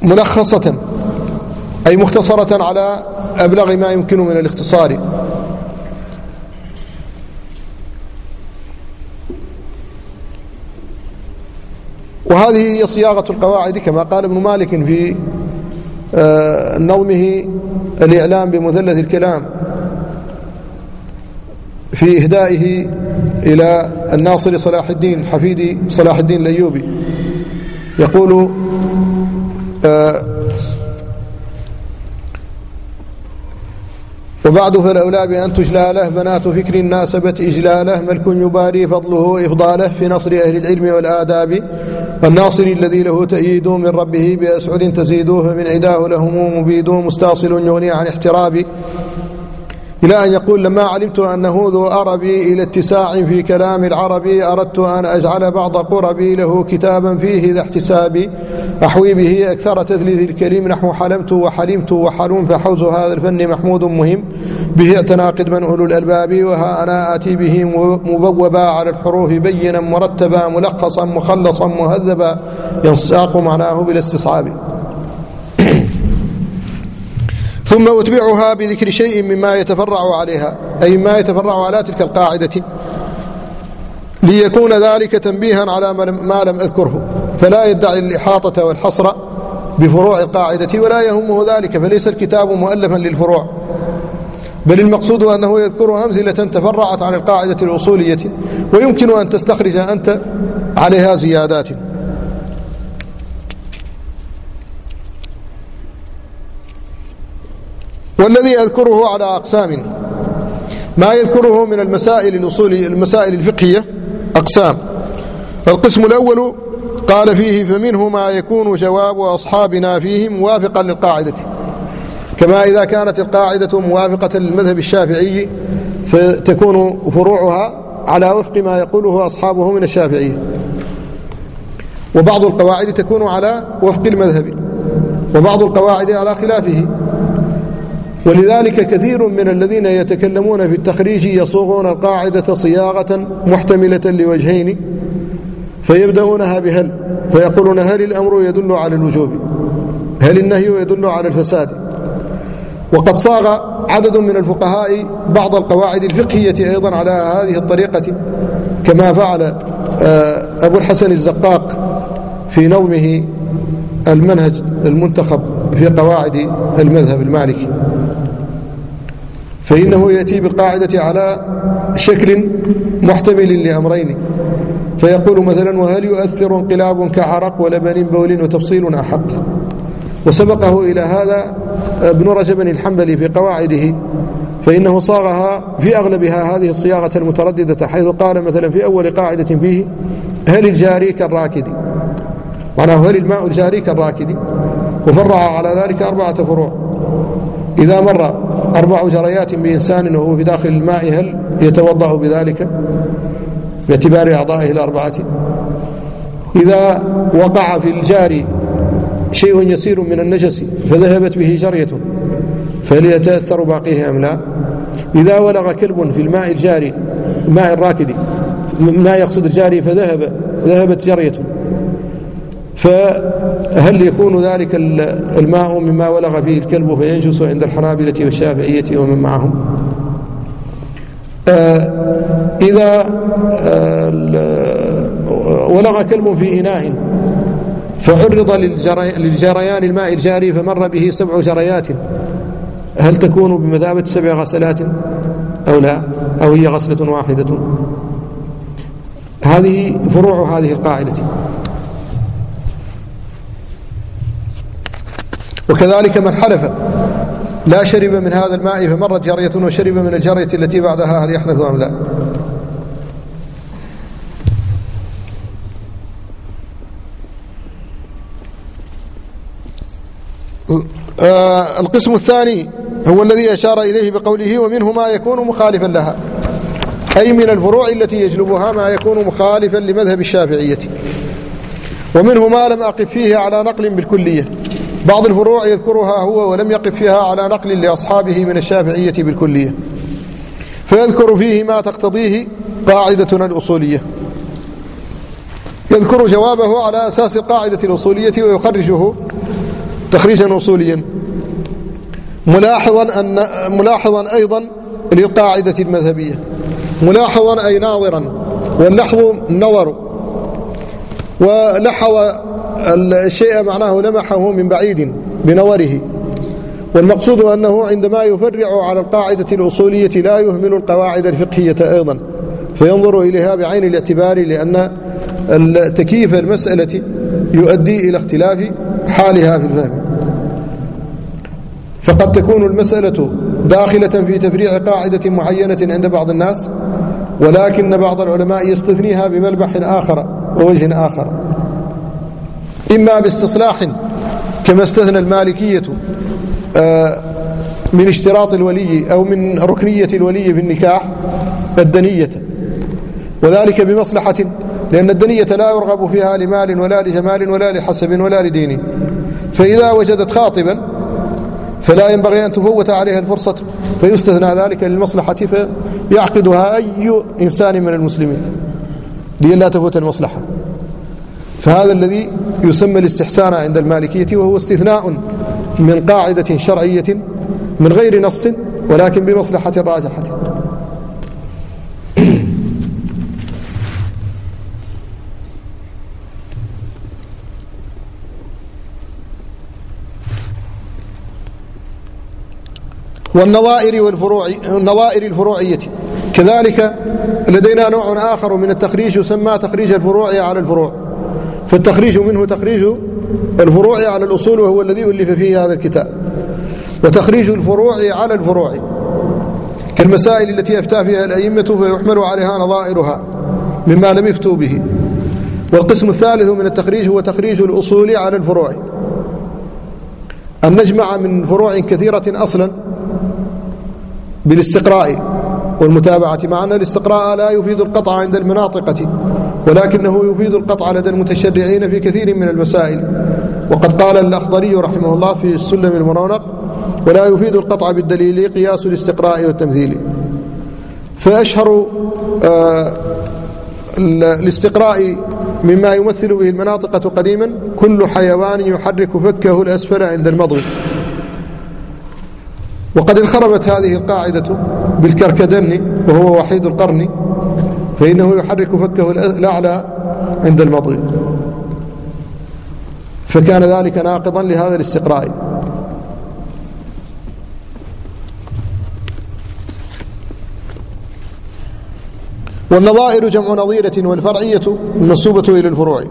ملخصة أي مختصرة على أبلغ ما يمكن من الاختصار. وهذه هي صياغة القواعد كما قال ابن مالك في آه، نظمه الإعلام بمثلث الكلام في إهدائه إلى الناصر صلاح الدين حفيد صلاح الدين الأيوبي. يقول آه، وبعد فالأولى بأن تجلى له بنات فكر ناسبت إجلاله ملك يباري فضله إفضاله في نصر أهل العلم والآداب. الناصر الذي له تأييد من ربه بأسعد تزيدوه من عداه لهم مبيد مستاصل يغني عن احتراب إلى أن يقول لما علمت أنه ذو أربي إلى اتساع في كلام العربي أردت أن أجعل بعض قربي له كتابا فيه ذا احتسابي أحوي به أكثر تثليث الكريم نحو حلمت وحلمت وحلوم فحوز هذا الفن محمود مهم. به اعتناقد من أولو الألباب وها أنا آتي به مبوبا على الحروف بينا مرتبا ملخصا مخلصا مهذبا ينساق معناه بالاستصعاب [clears throat] ثم أتبعها بذكر شيء مما يتفرع عليها أي ما يتفرع على تلك القاعدة. ليكون ذلك تنبيها على ما لم أذكره. فلا يدعي الإحاطة والحصر بفروع القاعدة ولا يهمه ذلك فليس الكتاب مؤلفا للفروع. بل المقصود أنه يذكر أمثلة تفرعت عن القاعدة الأصولية ويمكن أن تستخرج أنت عليها زيادات. والذي أذكره على أقسام ما يذكره من المسائل الأصولية المسائل الفقهية أقسام. القسم الأول قال فيه فمنه ما يكون جواب أصحابنا فيه موافقا للقاعدة. كما إذا كانت القاعدة موافقة للمذهب الشافعي فتكون فروعها على وفق ما يقوله أصحابه من الشافعية وبعض القواعد تكون على وفق المذهب وبعض القواعد على خلافه. ولذلك كثير من الذين يتكلمون في التخريج يصوغون القاعدة صياغة محتملة لوجهين فيبدأونها بهل فيقولون هل الأمر يدل على الوجوب هل النهي يدل على الفساد. وقد صاغ عدد من الفقهاء بعض القواعد الفقهية أيضا على هذه الطريقة كما فعل آه، أبو الحسن الزقاق في نظمه المنهج المنتخب في قواعد المذهب المالكي. فإنه يأتي بالقاعدة على شكل محتمل لأمرين. فيقول مثلا وهل يؤثر انقلاب كعرق ولبن بول وتفصيل أحق؟ وسبقه إلى هذا ابن رجب الحنبلي في قواعده فإنه صاغها في أغلبها هذه الصياغة المترددة حيث قال مثلا في أول قاعدة فيه هل الجاري كالراكد معناه هل الماء الجاري كالراكد وفرع على ذلك أربعة فروع. إذا مر أربع جريات بإنسان وهو في داخل الماء هل يتوضأ بذلك؟ باعتبار أعضائه الأربعة. إذا وقع في الجاري شيء يسير من النجس فذهبت به جرية فهل يتأثر باقيه أم لا؟ إذا ولغ كلب في الماء الجاري الماء الراكد ما يقصد الجاري فذهب ذهبت جرية. فهل يكون ذلك الماء مما ولغ فيه الكلب فينجس عند الحنابلة والشافعية ومن معهم؟ آه، إذا آه، ولغ كلب في إناء فعرض للجريان الماء الجاري فمر به سبع جريات. هل تكون بمثابة سبع غسلات أو لا؟ أو هي غسلة واحدة؟ هذه فروع هذه القاعدة. وكذلك من حلف لا شرب من هذا الماء فمرت جارية وشرب من الجارية التي بعدها هل يحنث أم لا؟ القسم الثاني هو الذي أشار إليه بقوله ومنه ما يكون مخالفا لها أي من الفروع التي يجلبها ما يكون مخالفا لمذهب الشافعية ومنه ما لم أقف فيه على نقل بالكلية. بعض الفروع يذكرها هو ولم يقف فيها على نقل لأصحابه من الشافعية بالكلية فيذكر فيه ما تقتضيه قاعدتنا الأصولية. يذكر جوابه على أساس القاعدة الأصولية ويخرجه تخريجا أصوليا ملاحظا أن ملاحظا أيضا للقاعدة المذهبية. ملاحظا أي ناظرا. واللحظ نظر. ولحظ الشيء معناه لمحه من بعيد بنظره. والمقصود أنه عندما يفرع على القاعدة الأصولية لا يهمل القواعد الفقهية أيضا. فينظر إليها بعين الاعتبار لأن تكييف المسألة يؤدي إلى اختلاف حالها في الفهم. فقد تكون المسألة داخلة في تفريع قاعدة معينة عند بعض الناس ولكن بعض العلماء يستثنيها بملمح آخر ووجه آخر. إما باستصلاح كما استثنى المالكية آه، من اشتراط الولي أو من ركنية الولي في النكاح الدنية وذلك بمصلحة لأن الدنية لا يرغب فيها لمال ولا لجمال ولا لحسب ولا لدين. فإذا وجدت خاطبا فلا ينبغي أن تفوت عليها الفرصة فيستثنى ذلك للمصلحة فيعقدها أي إنسان من المسلمين. لئلا تفوت المصلحة. فهذا الذي يسمى الاستحسان عند المالكية وهو استثناء من قاعدة شرعية من غير نص ولكن بمصلحة راجحة. والنظائر والفروع النظائر الفروعية. كذلك لدينا نوع آخر من التخريج يسمى تخريج الفروع على الفروع. فالتخريج منه تخريج الفروع على الأصول وهو الذي ألف فيه هذا الكتاب. وتخريج الفروع على الفروع. كالمسائل التي أفتى فيها الأئمة فيحمل عليها نظائرها مما لم يفتوا به. والقسم الثالث من التخريج هو تخريج الأصول على الفروع. أن نجمع من فروع كثيرة أصلا بالاستقراء والمتابعة مع أن الاستقراء لا يفيد القطع عند المناطقة ولكنه يفيد القطع لدى المتشرعين في كثير من المسائل. وقد قال الأخضري رحمه الله في السلم المرونق ولا يفيد القطع بالدليل قياس الاستقراء والتمثيل فأشهر آه الاستقراء مما يمثل به المناطقة قديما كل حيوان يحرك فكه الأسفل عند المضغ. وقد انخربت هذه القاعدة بالكركدن وهو وحيد القرن فإنه يحرك فكه الأعلى عند المضغ فكان ذلك ناقضا لهذا الاستقراء. والنظائر جمع نظيرة والفرعية المنسوبة إلى الفروع.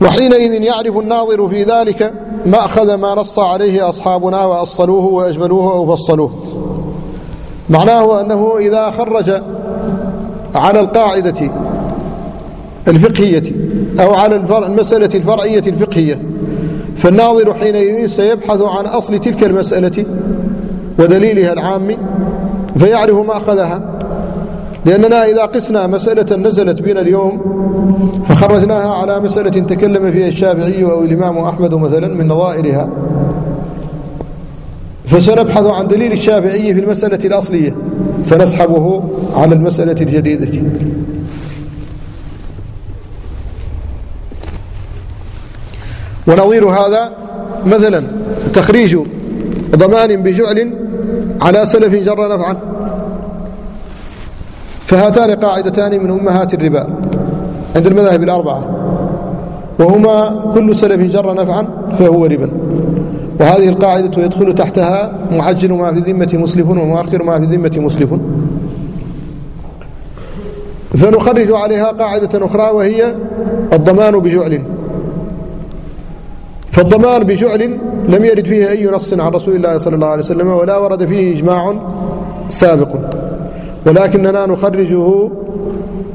وحينئذ يعرف الناظر في ذلك مأخذ ما نص عليه أصحابنا وأصلوه وأجملوه وفصلوه معناه أنه إذا خرج على القاعدة الفقهية أو على المسألة الفرعية الفقهية فالناظر حينئذ سيبحث عن أصل تلك المسألة ودليلها العام فيعرف مأخذها. لأننا إذا قسنا مسألة نزلت بنا اليوم فخرجناها على مسألة تكلم فيها الشافعي أو الإمام أحمد مثلا من نظائرها. فسنبحث عن دليل الشافعي في المسألة الأصلية فنسحبه على المسألة الجديدة. ونظير هذا مثلا تخريج ضمان بجعل على سلف جر نفعا. فهاتان قاعدتان من أمهات الربا عند المذاهب الأربعة. وهما كل سلف جر نفعا فهو ربا. وهذه القاعدة يدخل تحتها معجل ما في الذمة مسلف ومؤخر ما في الذمة مسلف. فنخرج عليها قاعدة أخرى وهي الضمان بجعل. فالضمان بجعل لم يرد فيه أي نص عن رسول الله صلى الله عليه وسلم ولا ورد فيه إجماع سابق. ولكننا نخرجه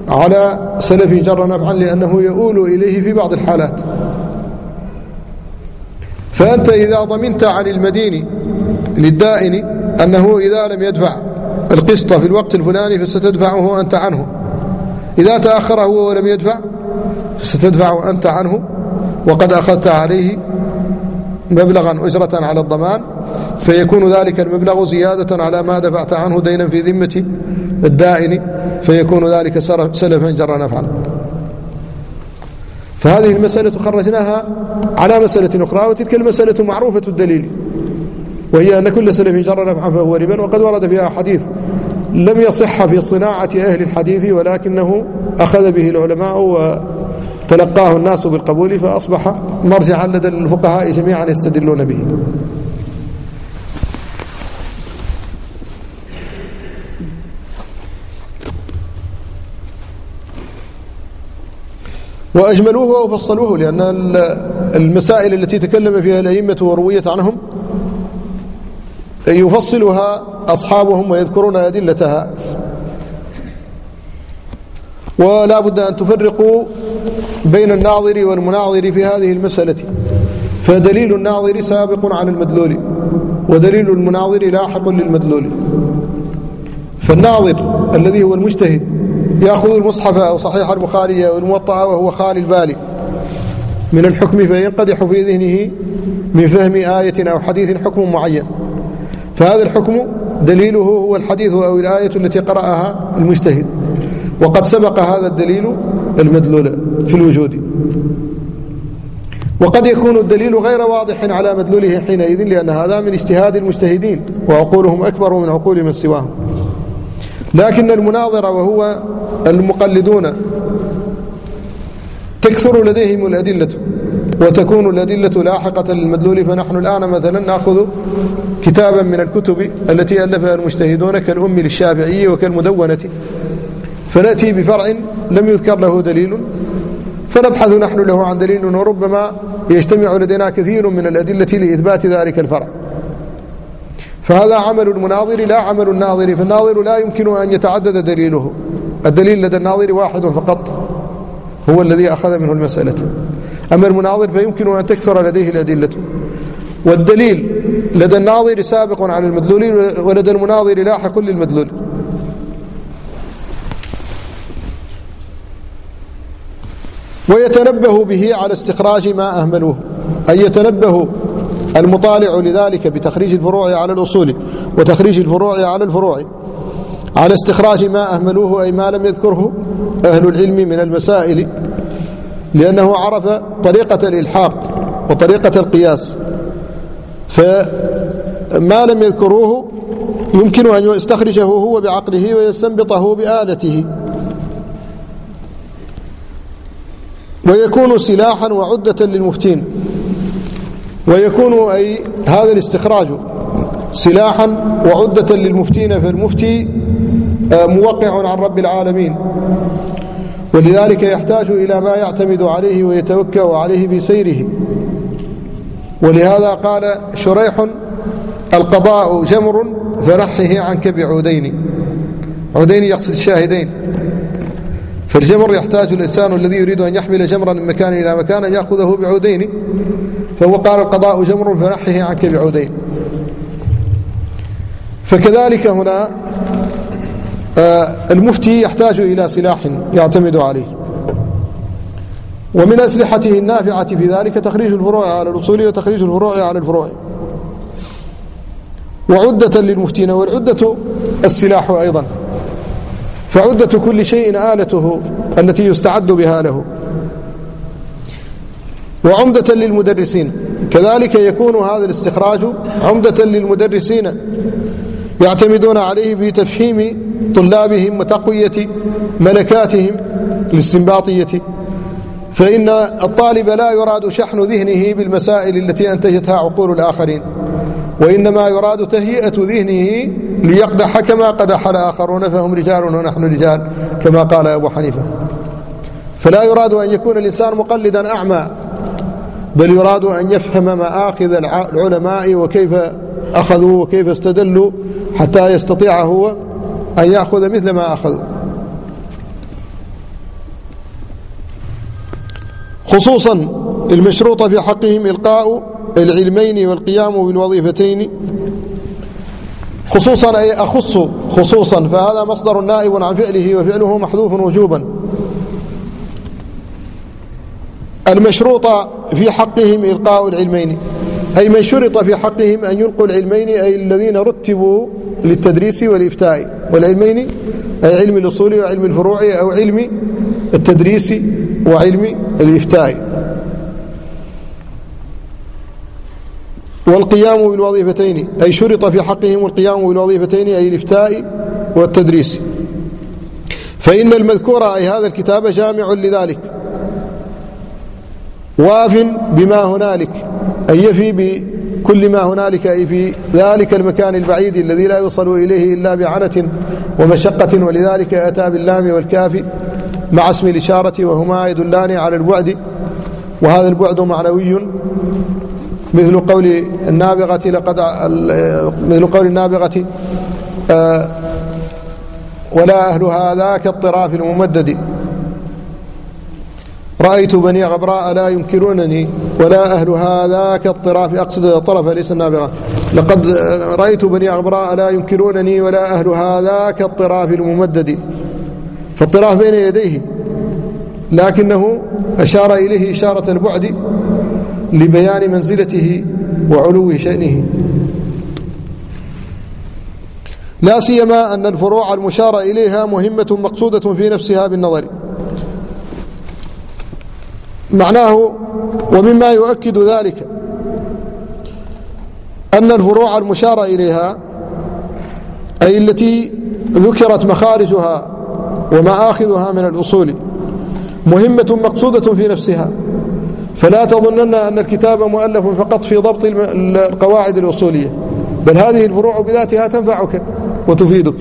على سلف جر نفعا لأنه يؤول إليه في بعض الحالات. فأنت إذا ضمنت عن المدين للدائن أنه إذا لم يدفع القسط في الوقت الفلاني فستدفعه أنت عنه. إذا تأخر هو ولم يدفع ستدفع أنت عنه وقد أخذت عليه مبلغا أجرة على الضمان. فيكون ذلك المبلغ زيادة على ما دفعت عنه دينا في ذمة الدائن فيكون ذلك سلفا جر نفعا فهذه المسألة خرجناها على مسألة أخرى وتلك المسألة معروفة الدليل وهي أن كل سلف جر نفعا فهو ربا وقد ورد فيها حديث لم يصح في صناعة أهل الحديث ولكنه أخذ به العلماء وتلقاه الناس بالقبول فأصبح مرجعا لدى الفقهاء جميعا يستدلون به. وأجملوه وفصلوه لأن المسائل التي تكلم فيها الأئمة ورويت عنهم يفصلها أصحابهم ويذكرون أدلتها. ولا بد أن تفرقوا بين الناظر والمناظر في هذه المسألة. فدليل الناظر سابق على المدلول ودليل المناظر لاحق للمدلول. فالناظر الذي هو المجتهد يأخذ المصحف أو صحيح البخاري أو الموطأ وهو خالي البالي. من الحكم فينقدح في ذهنه من فهم آية أو حديث حكم معين. فهذا الحكم دليله هو الحديث أو الآية التي قرأها المجتهد. وقد سبق هذا الدليل المدلول في الوجود. وقد يكون الدليل غير واضح على مدلوله حينئذ لأن هذا من اجتهاد المجتهدين. وعقولهم أكبر من عقول من سواهم. لكن المناظر وهو المقلدون تكثر لديهم الأدلة وتكون الأدلة لاحقة للمدلول فنحن الآن مثلا نأخذ كتابا من الكتب التي ألفها المجتهدون كالأم للشافعي وكالمدونة فنأتي بفرع لم يذكر له دليل فنبحث نحن له عن دليل وربما يجتمع لدينا كثير من الأدلة لإثبات ذلك الفرع. فهذا عمل المناظر لا عمل الناظر فالناظر لا يمكن أن يتعدد دليله. الدليل لدى الناظر واحد فقط هو الذي أخذ منه المسألة. أما المناظر فيمكن أن تكثر لديه الأدلة. والدليل لدى الناظر سابق على المدلول ولدى المناظر لاحق للمدلول ويتنبه به على استخراج ما أهملوه أي يتنبه المطالع لذلك بتخريج الفروع على الأصول وتخريج الفروع على الفروع. على استخراج ما أهملوه أي ما لم يذكره أهل العلم من المسائل لأنه عرف طريقة الإلحاق وطريقة القياس. فما لم يذكروه يمكن أن يستخرجه هو بعقله ويستنبطه بآلته. ويكون سلاحا وعدة للمفتين. ويكون أي هذا الاستخراج سلاحا وعدة للمفتين فالمفتي آه، موقع عن رب العالمين. ولذلك يحتاج إلى ما يعتمد عليه ويتوكأ عليه في سيره ولهذا قال شريح القضاء جمر فنحه عنك بعودين. عودين يقصد الشاهدين. فالجمر يحتاج الإنسان الذي يريد أن يحمل جمرا من مكان إلى مكان أن يأخذه بعودين. فهو قال القضاء جمر فنحه عنك بعودين فكذلك هنا آه، المفتي يحتاج إلى سلاح يعتمد عليه. ومن أسلحته النافعة في ذلك تخريج الفروع على الأصول وتخريج الفروع على الفروع. وعدة للمفتين والعدة السلاح أيضا. فعدة كل شيء آلته التي يستعد بها له. وعمدة للمدرسين. كذلك يكون هذا الاستخراج عمدة للمدرسين يعتمدون عليه في تفهيم طلابهم وتقوية ملكاتهم الاستنباطية. فإن الطالب لا يراد شحن ذهنه بالمسائل التي أنتجتها عقول الآخرين وإنما يراد تهيئة ذهنه ليقدح كما قدح الآخرون فهم رجال ونحن رجال كما قال أبو حنيفة. فلا يراد أن يكون الإنسان مقلدا أعمى بل يراد أن يفهم مآخذ العلماء وكيف أخذوا وكيف استدلوا حتى يستطيع هو أن يأخذ مثل ما أخذوا. خصوصا المشروط في حقهم إلقاء العلمين والقيام بالوظيفتين. خصوصا أي أخص خصوصا فهذا مصدر نائب عن فعله وفعله محذوف وجوبا. المشروط في حقهم إلقاء العلمين. أي من شرط في حقهم أن يلقوا العلمين أي الذين رتبوا للتدريس والإفتاء. والعلمين أي علم الأصول وعلم الفروع أو علم التدريس وعلم الإفتاء. والقيام بالوظيفتين أي شرط في حقهم القيام بالوظيفتين أي الإفتاء والتدريس. فإن المذكور أي هذا الكتاب جامع لذلك. واف بما هنالك أي يفي بكل ما هنالك أي في ذلك المكان البعيد الذي لا يوصل إليه إلا بعنة ومشقة ولذلك أتى باللام والكاف مع اسم الإشارة وهما يدلان على البعد وهذا البعد معنوي. مثل قول النابغة لقد مثل قول النابغة آه، ولا أهل هذا كالطراف الممدد. رأيت بني غبراء لا ينكرونني ولا أهل هذا كالطراف أقصد الطرف ليس النابغة. لقد رأيت بني غبراء لا ينكرونني ولا أهل هذا كالطراف الممدد. فالطراف بين يديه لكنه أشار إليه إشارة البعد لبيان منزلته وعلو شأنه. لا سيما أن الفروع المشار إليها مهمة مقصودة في نفسها بالنظر. معناه ومما يؤكد ذلك أن الفروع المشار إليها أي التي ذكرت مخارجها ومآخذها من الأصول مهمة مقصودة في نفسها. فلا تظنن أن الكتاب مؤلف فقط في ضبط القواعد الأصولية بل هذه الفروع بذاتها تنفعك وتفيدك.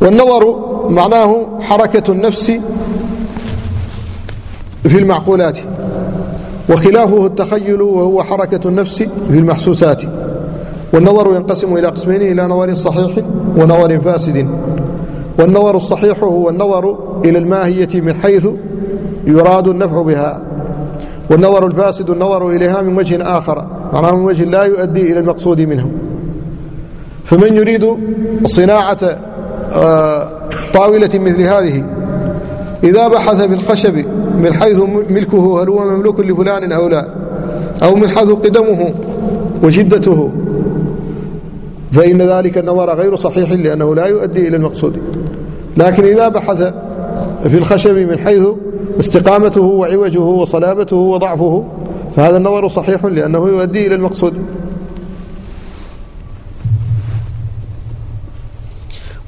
والنظر معناه حركة النفس في المعقولات وخلافه التخيل وهو حركة النفس في المحسوسات. والنظر ينقسم إلى قسمين إلى نظر صحيح ونظر فاسد. والنظر الصحيح هو النظر إلى الماهية من حيث يراد النفع بها. والنظر الفاسد النظر إليها من وجه آخر معناه من وجه لا يؤدي إلى المقصود منه. فمن يريد صناعة آه، طاولة مثل هذه. إذا بحث في الخشب من حيث ملكه هل هو مملوك لفلان أو لا أو من حيث قدمه وجدته فإن ذلك النظر غير صحيح لأنه لا يؤدي إلى المقصود. لكن إذا بحث في الخشب من حيث استقامته وعوجه وصلابته وضعفه فهذا النظر صحيح لأنه يؤدي إلى المقصود.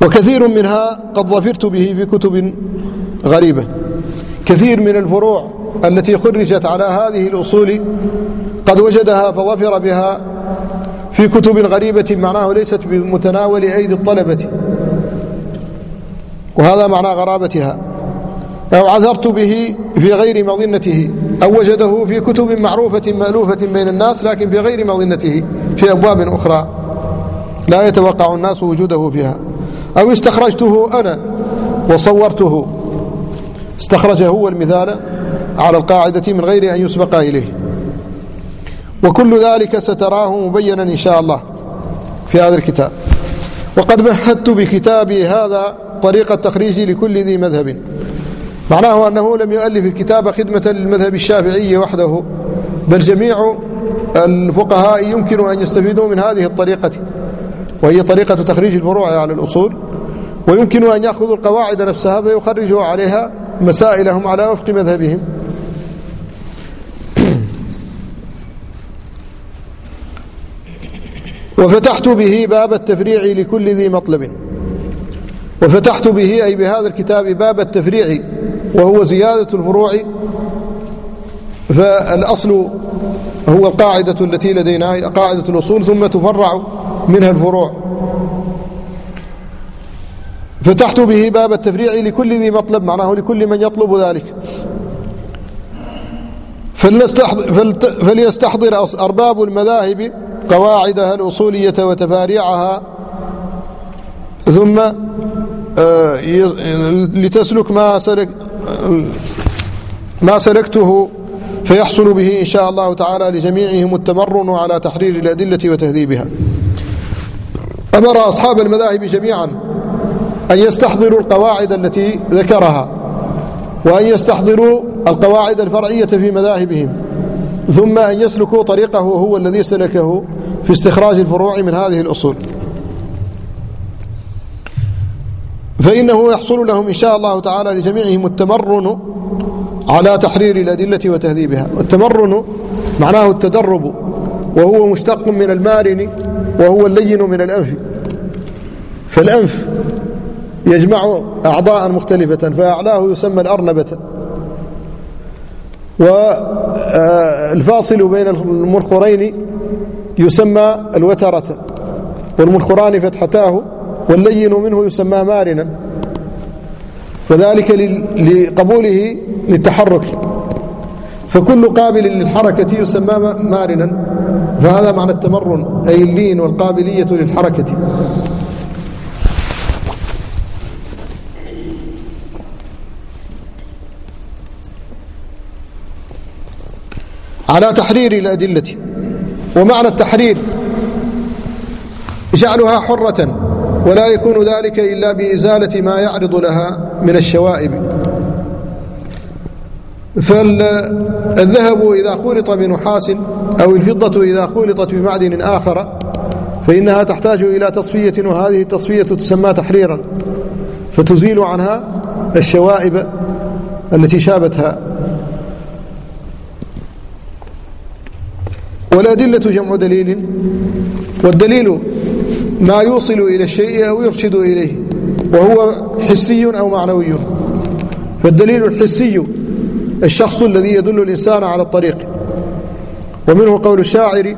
وكثير منها قد ظفرت به في كتب غريبة. كثير من الفروع التي خرجت على هذه الأصول قد وجدها فظفر بها في كتب غريبة معناه ليست بمتناول أيدي الطلبة. وهذا معنى غرابتها. أو عثرت به في غير مظنته أو وجده في كتب معروفة مألوفة بين الناس لكن في غير مظنته في أبواب أخرى. لا يتوقع الناس وجوده فيها. أو استخرجته أنا وصورته. استخرج هو المثال على القاعدة من غير أن يسبق إليه. وكل ذلك ستراه مبينا إن شاء الله في هذا الكتاب. وقد مهدت بكتابي هذا طريق التخريج لكل ذي مذهب. معناه أنه لم يؤلف الكتاب خدمة للمذهب الشافعي وحده بل جميع الفقهاء يمكن أن يستفيدوا من هذه الطريقة. وهي طريقة تخريج الفروع على الأصول ويمكن أن يأخذوا القواعد نفسها فيخرجوا عليها مسائلهم على وفق مذهبهم. وفتحت به باب التفريع لكل ذي مطلب. وفتحت به أي بهذا الكتاب باب التفريع وهو زيادة الفروع. فالأصل هو القاعدة التي لدينا قاعدة الأصول ثم تفرع منها الفروع. فتحت به باب التفريع لكل ذي مطلب معناه لكل من يطلب ذلك. فليستحضر أرباب المذاهب قواعدها الأصولية وتفاريعها ثم آه، لتسلك ما سلك ما سلكته فيحصل به إن شاء الله تعالى لجميعهم التمرن على تحرير الأدلة وتهذيبها. أمر أصحاب المذاهب جميعا أن يستحضروا القواعد التي ذكرها وأن يستحضروا القواعد الفرعية في مذاهبهم ثم أن يسلكوا طريقه هو الذي سلكه في استخراج الفروع من هذه الأصول. فإنه يحصل لهم إن شاء الله تعالى لجميعهم التمرن على تحرير الأدلة وتهذيبها. والتمرن معناه التدرب وهو مشتق من المارن وهو اللين من الأنف. فالأنف يجمع أعضاء مختلفة فأعلاه يسمى الأرنبة. والفاصل بين المنخرين يسمى الوترة والمنخران فتحتاه واللين منه يسمى مارنا. وذلك لقبوله للتحرك. فكل قابل للحركة يسمى مارنا. فهذا معنى التمرن أي اللين والقابلية للحركة. على تحرير الأدلة. ومعنى التحرير جعلها حرة ولا يكون ذلك إلا بإزالة ما يعرض لها من الشوائب. فالذهب إذا خلط بنحاس أو الفضة إذا خلطت بمعدن آخر فإنها تحتاج إلى تصفية وهذه التصفية تسمى تحريرا فتزيل عنها الشوائب التي شابتها. والأدلة جمع دليل والدليل ما يوصل إلى الشيء أو يرشد إليه وهو حسي أو معنوي. فالدليل الحسي الشخص الذي يدل الإنسان على الطريق. ومنه قول الشاعر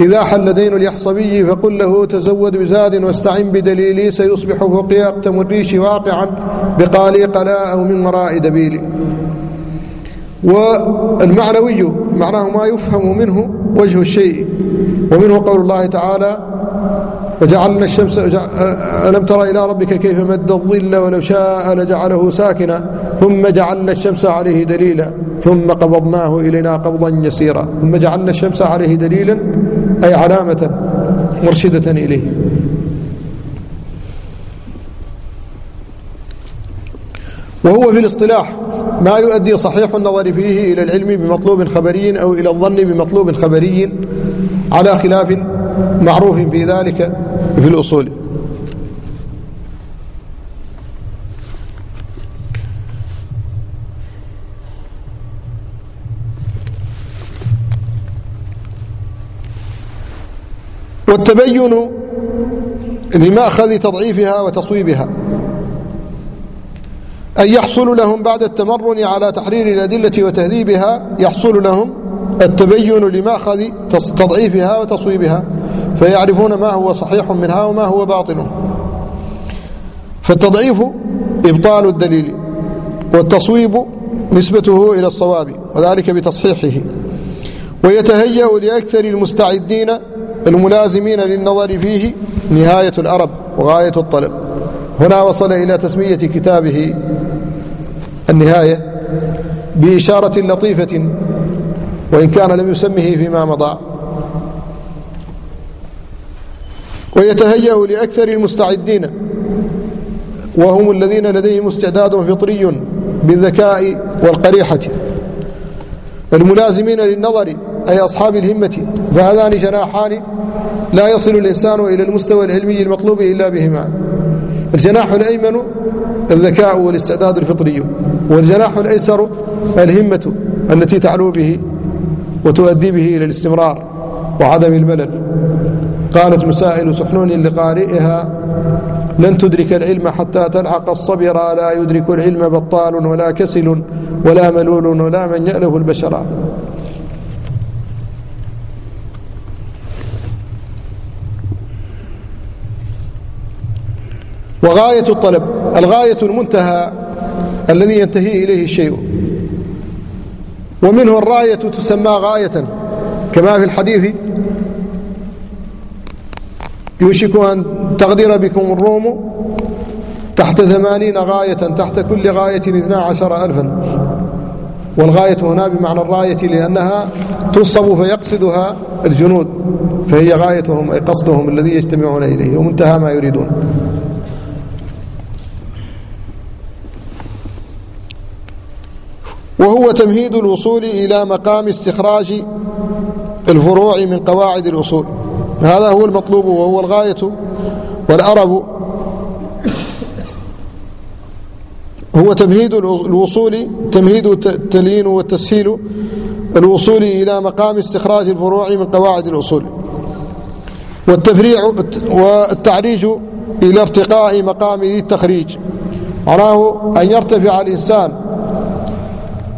إذا حل دين اليحصبي فقل له تزود بزاد واستعن بدليلي سيصبح فوق يقتم الريش واقعا بقالي قلاء أو من وراء دبيلي والمعنوي معناه ما يفهم منه وجه الشيء. ومنه قول الله تعالى وجعلنا الشمس ألم تر إلى ربك كيف مد الظل ولو شاء لجعله ساكنا؟ ثم جعلنا الشمس عليه دليلا. ثم قبضناه إلينا قبضا يسيرا. ثم جعلنا الشمس عليه دليلا أي علامة مرشدة إليه. وهو في الاصطلاح ما يؤدي صحيح النظر فيه إلى العلم بمطلوب خبري أو إلى الظن بمطلوب خبري على خلاف معروف في ذلك. في الأصول. والتبين لمأخذ تضعيفها وتصويبها. أن يحصل لهم بعد التمرن على تحرير الأدلة وتهذيبها يحصل لهم التبين لمأخذ تضعيفها وتصويبها. فيعرفون ما هو صحيح منها وما هو باطل. فالتضعيف إبطال الدليل والتصويب نسبته إلى الصواب وذلك بتصحيحه. ويتهيأ لأكثر المستعدين الملازمين للنظر فيه نهاية الأرب وغاية الطلب. هنا وصل إلى تسمية كتابه النهاية بإشارة لطيفة وإن كان لم يسمه فيما مضى. ويتهيأ لأكثر المستعدين وهم الذين لديهم استعداد فطري بالذكاء والقريحة. الملازمين للنظر أي أصحاب الهمة فهذان جناحان لا يصل الإنسان إلى المستوى العلمي المطلوب إلا بهما. الجناح الأيمن الذكاء والاستعداد الفطري والجناح الأيسر الهمة التي تعلو به وتؤدي به إلى الاستمرار وعدم الملل. قالت مسائل سحنون لقارئها لن تدرك العلم حتى تلحق الصبر لا يدرك العلم بطال ولا كسل ولا ملول ولا من يأله البشر. وغاية الطلب الغاية المنتهى الذي ينتهي إليه الشيء. ومنه الراية تسمى غاية كما في الحديث يوشك أن تغدر بكم الروم تحت ثمانين غاية تحت كل غاية اثنا عشر ألفا. والغاية هنا بمعنى الراية لأنها تصب فيقصدها الجنود. فهي غايتهم أي قصدهم الذي يجتمعون إليه ومنتهى ما يريدون. وهو تمهيد الوصول إلى مقام استخراج الفروع من قواعد الأصول هذا هو المطلوب وهو الغاية والأرب. هو تمهيد الوصول تمهيد التليين والتسهيل الوصول إلى مقام استخراج الفروع من قواعد الأصول. والتفريع والتعريج إلى ارتقاء مقام التخريج. معناه أن يرتفع الإنسان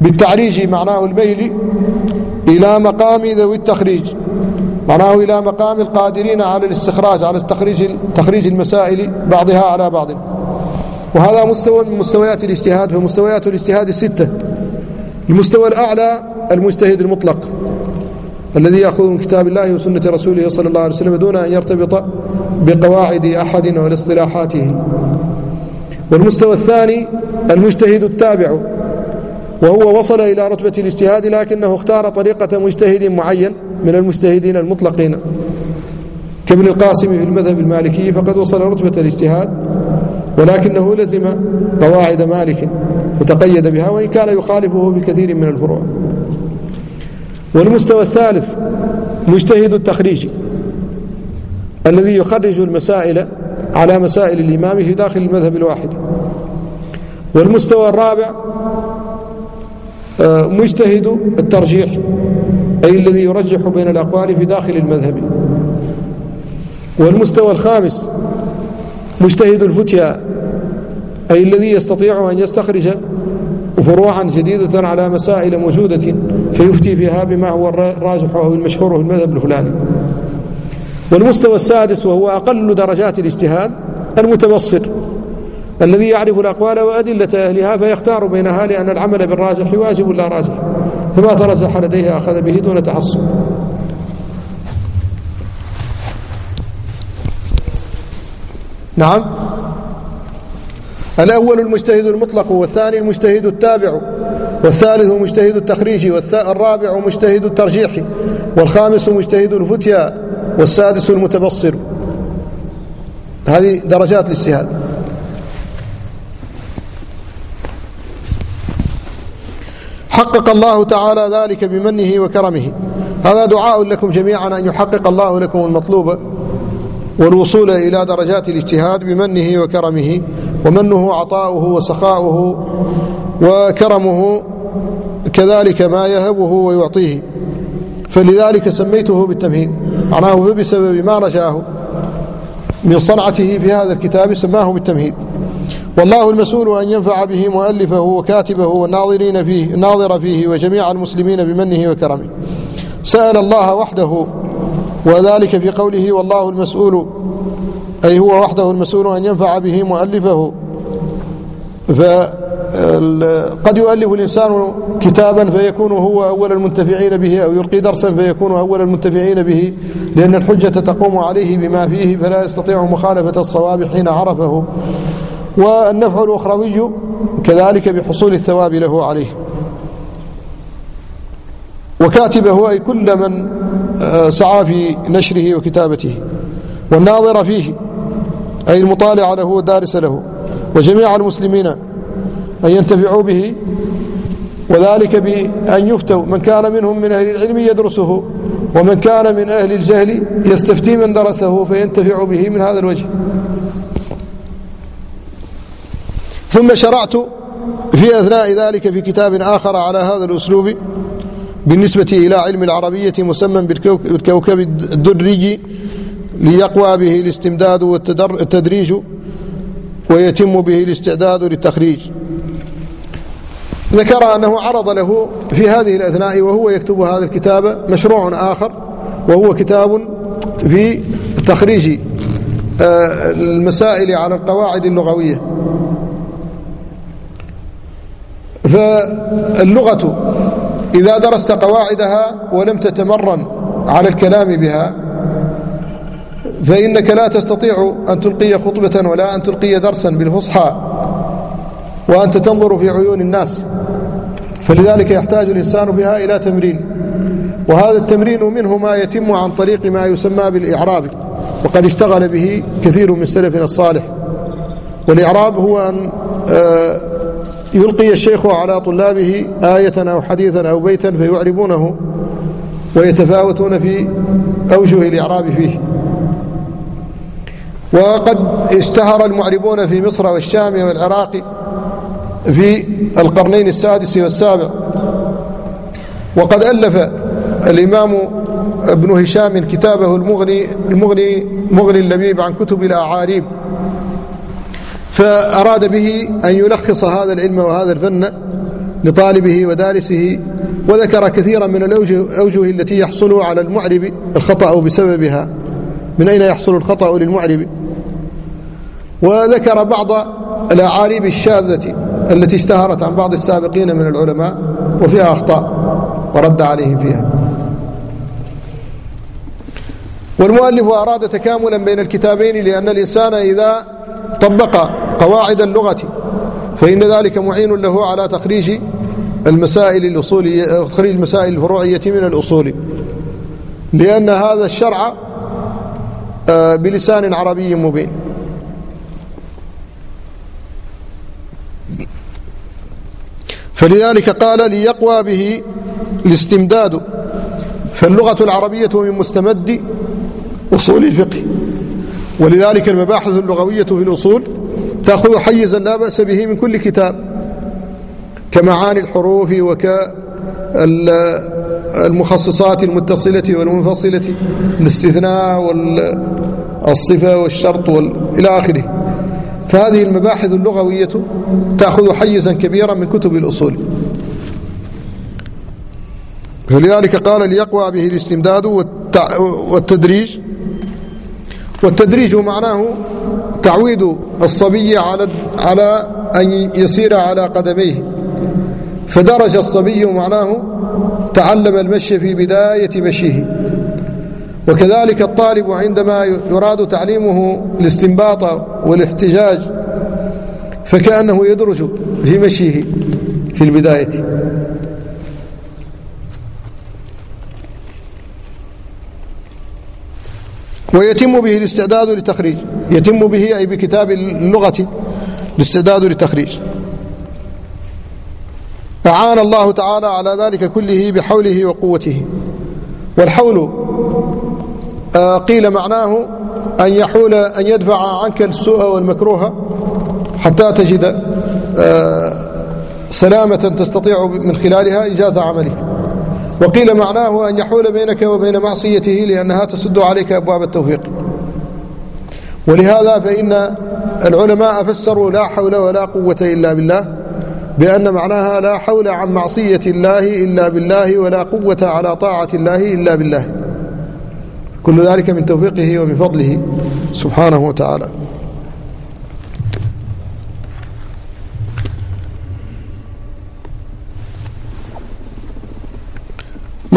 بالتعريج معناه الميل إلى مقام ذوي التخريج. معناه إلى مقام القادرين على الاستخراج على تخريج تخريج المسائل بعضها على بعض. وهذا مستوى من مستويات الاجتهاد فمستويات الاجتهاد الستة. المستوى الأعلى المجتهد المطلق الذي يأخذ من كتاب الله وسنة رسوله صلى الله عليه وسلم دون أن يرتبط بقواعد أحد ولاصطلاحاته والمستوى الثاني المجتهد التابع. وهو وصل إلى رتبة الاجتهاد لكنه اختار طريقة مجتهد معين من المجتهدين المطلقين. كابن القاسم في المذهب المالكي فقد وصل رتبة الاجتهاد ولكنه لزم قواعد مالك وتقيد بها وإن كان يخالفه بكثير من الفروع. والمستوى الثالث مجتهد التخريج الذي يخرج المسائل على مسائل الإمام في داخل المذهب الواحد. والمستوى الرابع مجتهد الترجيح أي الذي يرجح بين الأقوال في داخل المذهب. والمستوى الخامس مجتهد الفتيا أي الذي يستطيع أن يستخرج فروعا جديدة على مسائل موجودة فيفتي فيها بما هو الراجح أو المشهور في المذهب الفلاني. والمستوى السادس وهو أقل درجات الاجتهاد المتبصر الذي يعرف الأقوال وأدلة أهلها فيختار بينها لأن العمل بالراجح واجب لا راجح. فما ترجح لديه أخذ به دون تحصن. نعم. الأول المجتهد المطلق والثاني المجتهد التابع والثالث مجتهد التخريج والرابع مجتهد الترجيح والخامس مجتهد الفتيا والسادس المتبصر. هذه درجات الاجتهاد. حقق الله تعالى ذلك بمنه وكرمه. هذا دعاء لكم جميعا أن يحقق الله لكم المطلوب والوصول إلى درجات الاجتهاد بمنه وكرمه ومنه عطاؤه وسخاؤه وكرمه كذلك ما يهبه ويعطيه. فلذلك سميته بالتمهيد. معناه فبسبب ما رجاه من صنعته في هذا الكتاب سماه بالتمهيد. والله المسؤول أن ينفع به مؤلفه وكاتبه والناظرين فيه الناظر فيه وجميع المسلمين بمنه وكرمه. سأل الله وحده وذلك في قوله والله المسؤول أي هو وحده المسؤول أن ينفع به مؤلفه. فقد يؤلف الإنسان كتابا فيكون هو أول المنتفعين به أو يلقي درسا فيكون أول المنتفعين به لأن الحجة تقوم عليه بما فيه فلا يستطيع مخالفة الصواب حين عرفه. والنفع الأخروي كذلك بحصول الثواب له عليه. وكاتبه أي كل من آه، سعى في نشره وكتابته والناظر فيه أي المطالع له والدارس له وجميع المسلمين أن ينتفعوا به وذلك بأن يفتوا. من كان منهم من أهل العلم يدرسه ومن كان من أهل الجهل يستفتي من درسه فينتفع به من هذا الوجه. ثم شرعت في أثناء ذلك في كتاب آخر على هذا الأسلوب بالنسبة إلى علم العربية مسمى بالكوكب الدرجي ليقوى به الاستمداد والتدريج ويتم به الاستعداد للتخريج. ذكر أنه عرض له في هذه الأثناء وهو يكتب هذا الكتاب مشروع آخر وهو كتاب في تخريج آه، المسائل على القواعد اللغوية. فاللغة إذا درست قواعدها ولم تتمرن على الكلام بها فإنك لا تستطيع أن تلقي خطبة ولا أن تلقي درسا بالفصحى وأنت تنظر في عيون الناس. فلذلك يحتاج الإنسان بها إلى تمرين وهذا التمرين منه ما يتم عن طريق ما يسمى بالإعراب وقد اشتغل به كثير من سلفنا الصالح. والإعراب هو أن آه، يلقي الشيخ على طلابه آية أو حديثا أو بيتا فيعربونه ويتفاوتون في أوجه الإعراب فيه. وقد اشتهر المعربون في مصر والشام والعراق في القرنين السادس والسابع. وقد ألف الإمام ابن هشام كتابه المغني المغني مغني اللبيب عن كتب الأعاريب. فأراد به أن يلخص هذا العلم وهذا الفن لطالبه ودارسه وذكر كثيرا من الأوجه التي يحصل على المعرب الخطأ بسببها. من أين يحصل الخطأ للمعرب؟ وذكر بعض الأعاريب الشاذة التي اشتهرت عن بعض السابقين من العلماء وفيها أخطاء ورد عليهم فيها. والمؤلف أراد تكاملا بين الكتابين لأن الإنسان إذا طبق قواعد اللغة فإن ذلك معين له على تخريج المسائل الأصولية تخريج المسائل الفروعية من الأصول. لأن هذا الشرع آه، بلسان عربي مبين. فلذلك قال ليقوى به الاستمداد. فاللغة العربية من مستمد أصول الفقه. ولذلك المباحث اللغوية في الأصول تأخذ حيزا لا بأس به من كل كتاب كمعاني الحروف وكالمخصصات المتصلة والمنفصلة الاستثناء والصفة والشرط إلى آخره. فهذه المباحث اللغوية تأخذ حيزا كبيرا من كتب الأصول. فلذلك قال ليقوى به الاستمداد والتدريج. والتدريج معناه تعويد الصبي على على أن يسير على قدميه. فدرج الصبي معناه تعلم المشي في بداية مشيه. وكذلك الطالب عندما يراد تعليمه الاستنباط والاحتجاج فكأنه يدرج في مشيه في البداية. ويتم به الاستعداد لتخريج. يتم به أي بكتاب اللغة الاستعداد لتخريج. أعان الله تعالى على ذلك كله بحوله وقوته. والحول آه، قيل معناه أن يحول أن يدفع عنك السوء والمكروه حتى تجد آه، سلامة تستطيع من خلالها إجازة عملك وقيل معناه أن يحول بينك وبين معصيته لأنها تسد عليك أبواب التوفيق. ولهذا فإن العلماء فسروا لا حول ولا قوة إلا بالله بأن معناها لا حول عن معصية الله إلا بالله ولا قوة على طاعة الله إلا بالله. كل ذلك من توفيقه ومن فضله سبحانه وتعالى.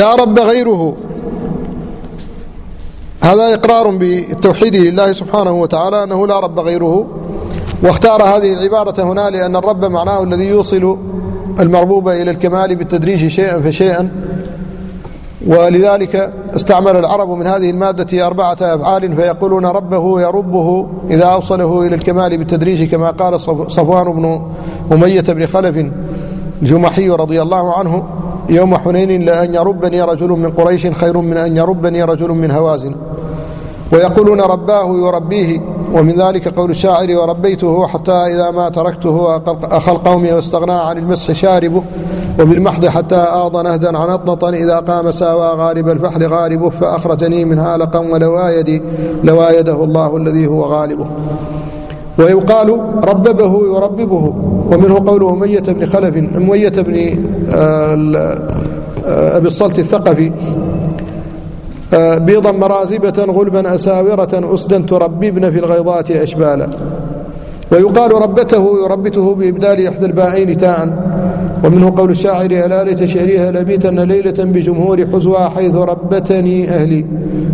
لا رب غيره. هذا إقرار بالتوحيد لله سبحانه وتعالى أنه لا رب غيره. واختار هذه العبارة هنا لأن الرب معناه الذي يوصل المربوب إلى الكمال بالتدريج شيئا فشيئا. ولذلك استعمل العرب من هذه المادة أربعة أفعال فيقولون ربه يربه إذا أوصله إلى الكمال بالتدريج كما قال صفوان بن أمية بن خلف الجمحي رضي الله عنه. يوم حنين لأن يربني رجل من قريش خير من أن يربني رجل من هوازن. ويقولون رباه يربيه ومن ذلك قول الشاعر وربيته حتى إذا ما تركته أخى القوم واستغنى عن المسح شاربه وبالمحض حتى آض نهدا عنطنطا إذا قام ساوى غارب الفحل غاربه فأخرجني من هالقا ولو آيدي لو آيده الله الذي هو غالبه. ويقال رببه يرببه ومنه قوله أمية بن خلف أمية بن أبي الصلت الثقفي بيضا مرازبة غلبا أساورة أسدا ترببن في الغيضات أشبالا. ويقال ربته يربته بإبدال إحدى الباعين تاء. ومنه قول الشاعر ألا ليت شعريها لبيتن ليلة بجمهور حزوى حيث ربتني أهلي.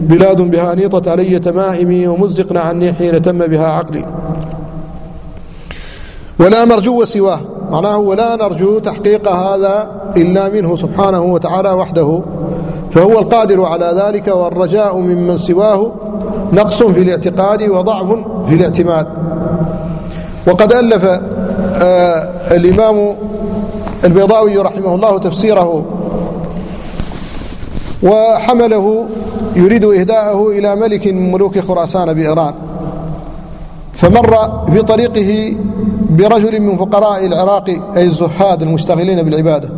بلاد بها نيطت علي تمائمي ومزقن عني حين تم بها عقلي. ولا مرجو سواه معناه ولا نرجو تحقيق هذا إلا منه سبحانه وتعالى وحده. فهو القادر على ذلك والرجاء ممن سواه نقص في الاعتقاد وضعف في الاعتماد. وقد ألف آه الإمام البيضاوي رحمه الله تفسيره وحمله يريد إهداءه إلى ملك من ملوك خراسان بإيران. فمر في طريقه برجل من فقراء العراق أي الزهاد المشتغلين بالعبادة.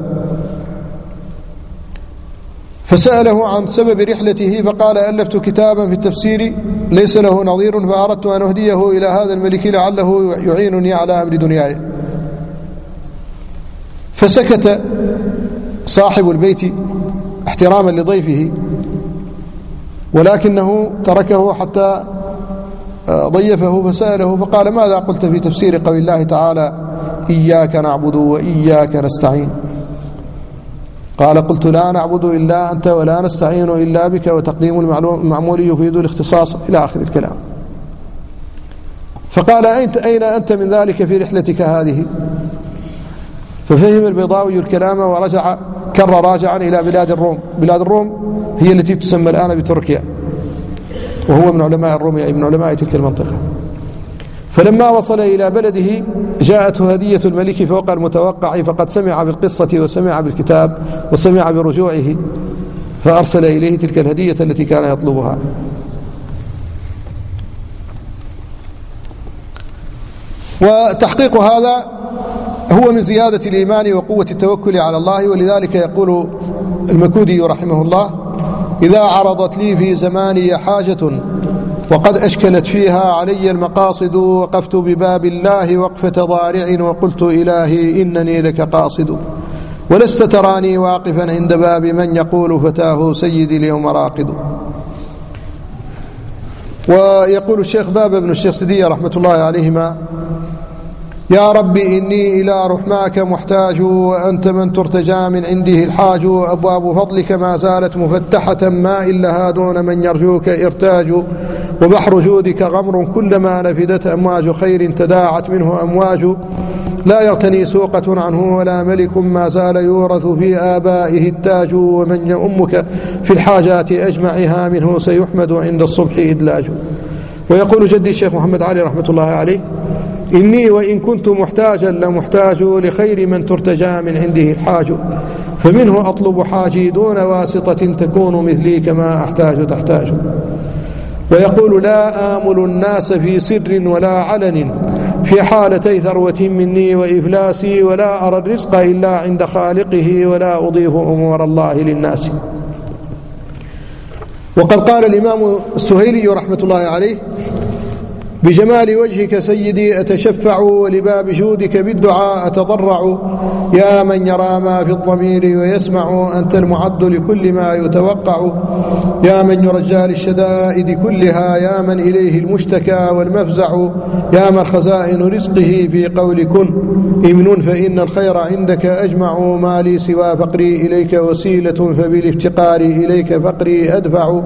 فسأله عن سبب رحلته فقال ألفت كتابا في التفسير ليس له نظير فأردت أن أهديه إلى هذا الملك لعله يعينني على أمر دنياي. فسكت صاحب البيت احتراما لضيفه ولكنه تركه حتى ضيفه فسأله فقال ماذا قلت في تفسير قول الله تعالى إياك نعبد وإياك نستعين؟ قال قلت لا نعبد إلا أنت ولا نستعين إلا بك وتقديم المعمول يفيد الاختصاص إلى آخر الكلام. فقال أين أنت من ذلك في رحلتك هذه؟ ففهم البيضاوي الكلام ورجع كر راجعا إلى بلاد الروم. بلاد الروم هي التي تسمى الآن بتركيا. وهو من علماء الروم أي من علماء تلك المنطقة. فلما وصل إلى بلده جاءته هدية الملك فوق المتوقع فقد سمع بالقصة وسمع بالكتاب وسمع برجوعه فأرسل إليه تلك الهدية التي كان يطلبها. وتحقيق هذا هو من زيادة الإيمان وقوة التوكل على الله ولذلك يقول المكودي رحمه الله إذا عرضت لي في زماني حاجة وقد أشكلت فيها علي المقاصد وقفت بباب الله وقفة ضارع وقلت إلهي إنني لك قاصد. ولست تراني واقفا عند باب من يقول فتاه سيدي اليوم راقد. ويقول الشيخ باب بن الشيخ سدية رحمة الله عليهما يا رب إني إلى رحماك محتاج وأنت من ترتجى من عنده الحاج أبواب فضلك ما زالت مفتحة ما إلا دون من يرجوك إرتاج وبحر جودك غمر كلما نفدت أمواج خير تداعت منه أمواج لا يغتني سوقة عنه ولا ملك ما زال يورث في آبائه التاج ومن يؤمك في الحاجات أجمعها منه سيحمد عند الصبح إدلاج. ويقول جدي الشيخ محمد علي رحمة الله عليه إني وإن كنت محتاجا لمحتاج لخير من ترتجى من عنده الحاج. فمنه أطلب حاجي دون واسطة تكون مثلي كما أحتاج تحتاج. ويقول لا آمل الناس في سر ولا علن. في حالتي ثروة مني وإفلاسي ولا أرى الرزق إلا عند خالقه ولا أضيف أمور الله للناس. وقد قال الإمام السهيلي رحمة الله عليه بجمال وجهك سيدي أتشفع ولباب جودك بالدعاء أتضرع. يا من يرى ما في الضمير ويسمع أنت المعد لكل ما يتوقع. يا من يرجى للشدائد كلها يا من إليه المشتكى والمفزع. يا من خزائن رزقه في قول كن. إمن فإن الخير عندك أجمع ما لي سوى فقري إليك وسيلة فبالافتقار إليك فقري أدفع.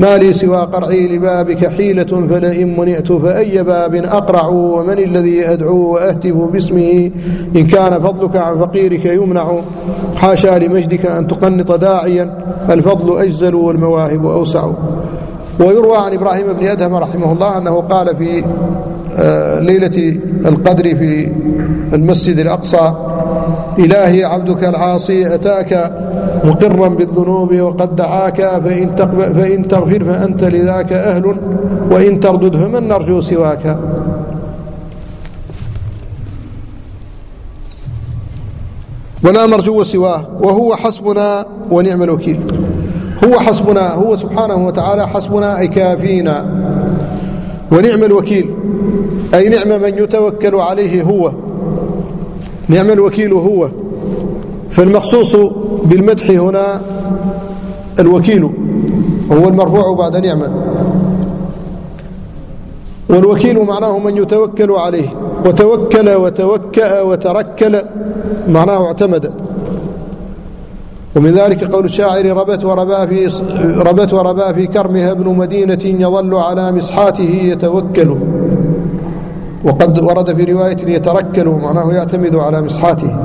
ما لي سوى قرعي لبابك حيلة فلئن منئت فأي باب أقرع ومن الذي أدعو وأهتف باسمه؟ إن كان فضلك عن فقيرك يمنع. حاشا لمجدك أن تقنط داعيا. الفضل أجزل والمواهب أوسع. ويروى عن إبراهيم بن أدهم رحمه الله أنه قال في ليلة القدر في المسجد الأقصى إلهي عبدك العاصي أتاك مقرا بالذنوب وقد دعاك فإن, فإن تغفر فأنت لذاك أهل وإن تردد فمن نرجو سواك. ولا مرجو سواه وهو حسبنا ونعم الوكيل. هو حسبنا هو سبحانه وتعالى حسبنا أي كافينا. ونعم الوكيل أي نعم من يتوكل عليه هو. نعم الوكيل هو. فالمخصوص بالمدح هنا الوكيل هو المرفوع بعد نعمة. والوكيل معناه من يتوكل عليه وتوكل وتوكأ وتركل معناه اعتمد. ومن ذلك قول الشاعر ربت وربا في ربت وربا في كرمها ابن مدينة يظل على مسحاته يتوكل. وقد ورد في رواية يتركل معناه يعتمد على مسحاته.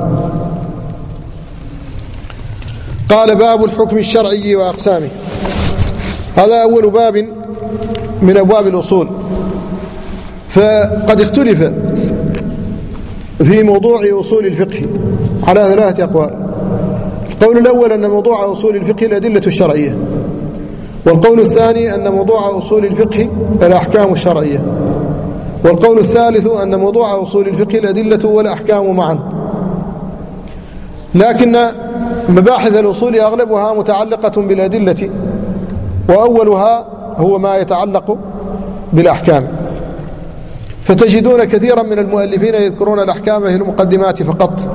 قال باب الحكم الشرعي وأقسامه. هذا أول باب من أبواب الأصول. فقد اختلف في موضوع أصول الفقه على ثلاثة أقوال. القول الأول أن موضوع أصول الفقه الأدلة الشرعية. والقول الثاني أن موضوع أصول الفقه الأحكام الشرعية. والقول الثالث أن موضوع أصول الفقه الأدلة والأحكام معا. لكن مباحث الأصول أغلبها متعلقة بالأدلة وأولها هو ما يتعلق بالأحكام. فتجدون كثيرا من المؤلفين يذكرون الأحكام في المقدمات فقط.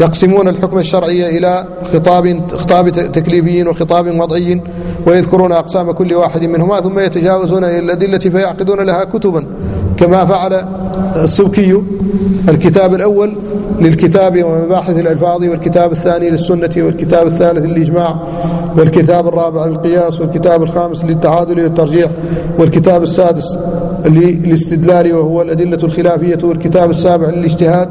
يقسمون الحكم الشرعي إلى خطاب خطاب تكليفي وخطاب وضعي ويذكرون أقسام كل واحد منهما ثم يتجاوزون إلى الأدلة فيعقدون لها كتبا كما فعل السبكي الكتاب الأول للكتاب ومباحث الألفاظ والكتاب الثاني للسنة والكتاب الثالث للإجماع والكتاب الرابع للقياس والكتاب الخامس للتعادل والترجيح والكتاب السادس للاستدلال وهو الأدلة الخلافية والكتاب السابع للاجتهاد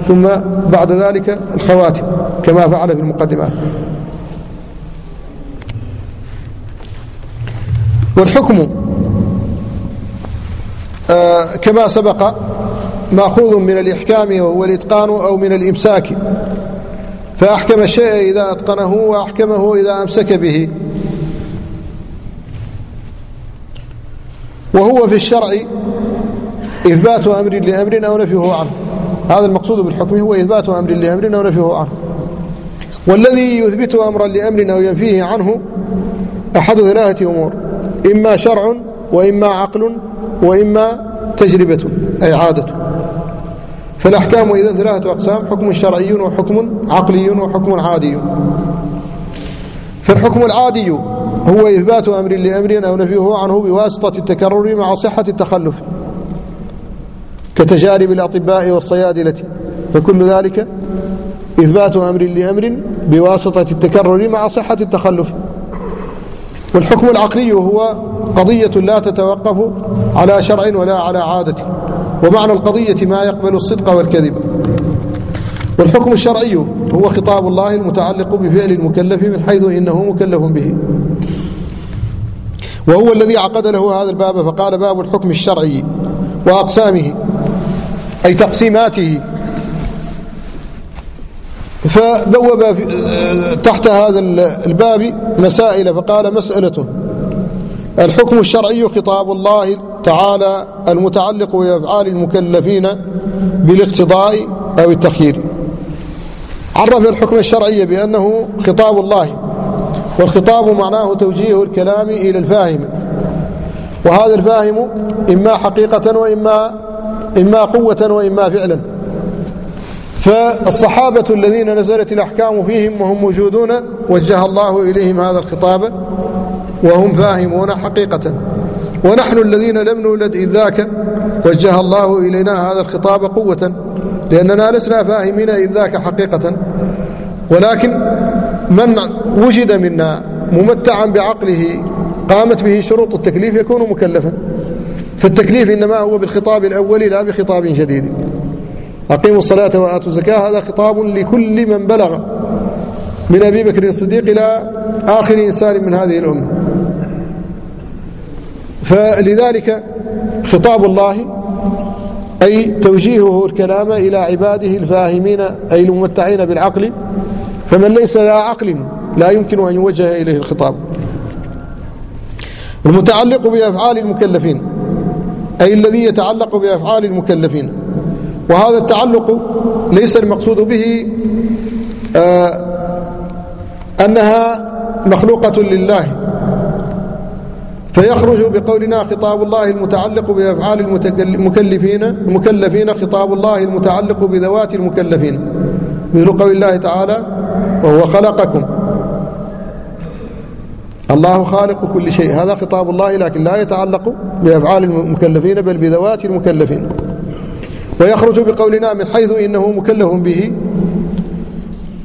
ثم بعد ذلك الخواتم كما فعل في المقدمات. والحكم آه كما سبق ماخوذ من الإحكام وهو الإتقان أو من الإمساك. فأحكم الشيء إذا أتقنه وأحكمه إذا أمسك به. وهو في الشرع إثبات أمر لأمر أو نفيه عنه. هذا المقصود بالحكم هو إثبات أمر لأمر أو نفيه عنه. والذي يثبت أمرا لأمر أو ينفيه عنه أحد ثلاثة أمور. إما شرع وإما عقل وإما تجربة أي عادة. فالأحكام إذا ثلاثة أقسام حكم شرعي وحكم عقلي وحكم عادي. فالحكم العادي هو إثبات أمر لأمر أو نفيه عنه بواسطة التكرر مع صحة التخلف كتجارب الأطباء والصيادلة. فكل ذلك إثبات أمر لأمر بواسطة التكرر مع صحة التخلف. والحكم العقلي هو قضية لا تتوقف على شرع ولا على عادة. ومعنى القضية ما يقبل الصدق والكذب. والحكم الشرعي هو خطاب الله المتعلق بفعل المكلف من حيث إنه مكلف به. وهو الذي عقد له هذا الباب فقال باب الحكم الشرعي وأقسامه أي تقسيماته. فبوب تحت هذا الباب مسائل فقال مسألة الحكم الشرعي خطاب الله تعالى المتعلق بأفعال المكلفين بالاقتضاء أو التخيير. عرف الحكم الشرعي بأنه خطاب الله والخطاب معناه توجيه الكلام إلى الفاهم. وهذا الفاهم إما حقيقة وإما إما قوة وإما فعلا. فالصحابة الذين نزلت الأحكام فيهم وهم موجودون وجه الله إليهم هذا الخطاب وهم فاهمون حقيقة. ونحن الذين لم نولد إذ ذاك وجه الله إلينا هذا الخطاب قوة لأننا لسنا فاهمين إذ ذاك حقيقة. ولكن من وجد منا ممتعا بعقله قامت به شروط التكليف يكون مكلفا. فالتكليف إنما هو بالخطاب الأول لا بخطاب جديد. أقيموا الصلاة وآتوا الزكاة هذا خطاب لكل من بلغ. من أبي بكر الصديق إلى آخر إنسان من هذه الأمة. فلذلك خطاب الله أي توجيهه الكلام إلى عباده الفاهمين أي الممتعين بالعقل فمن ليس ذا عقل لا يمكن أن يوجه إليه الخطاب. المتعلق بأفعال المكلفين أي الذي يتعلق بأفعال المكلفين. وهذا التعلق ليس المقصود به آه أنها مخلوقة لله. فيخرج بقولنا خطاب الله المتعلق بأفعال المكلفين المكلفين خطاب الله المتعلق بذوات المكلفين. مثل قول الله تعالى وهو خلقكم. الله خالق كل شيء. هذا خطاب الله لكن لا يتعلق بأفعال المكلفين بل بذوات المكلفين. ويخرج بقولنا من حيث إنه مكلف به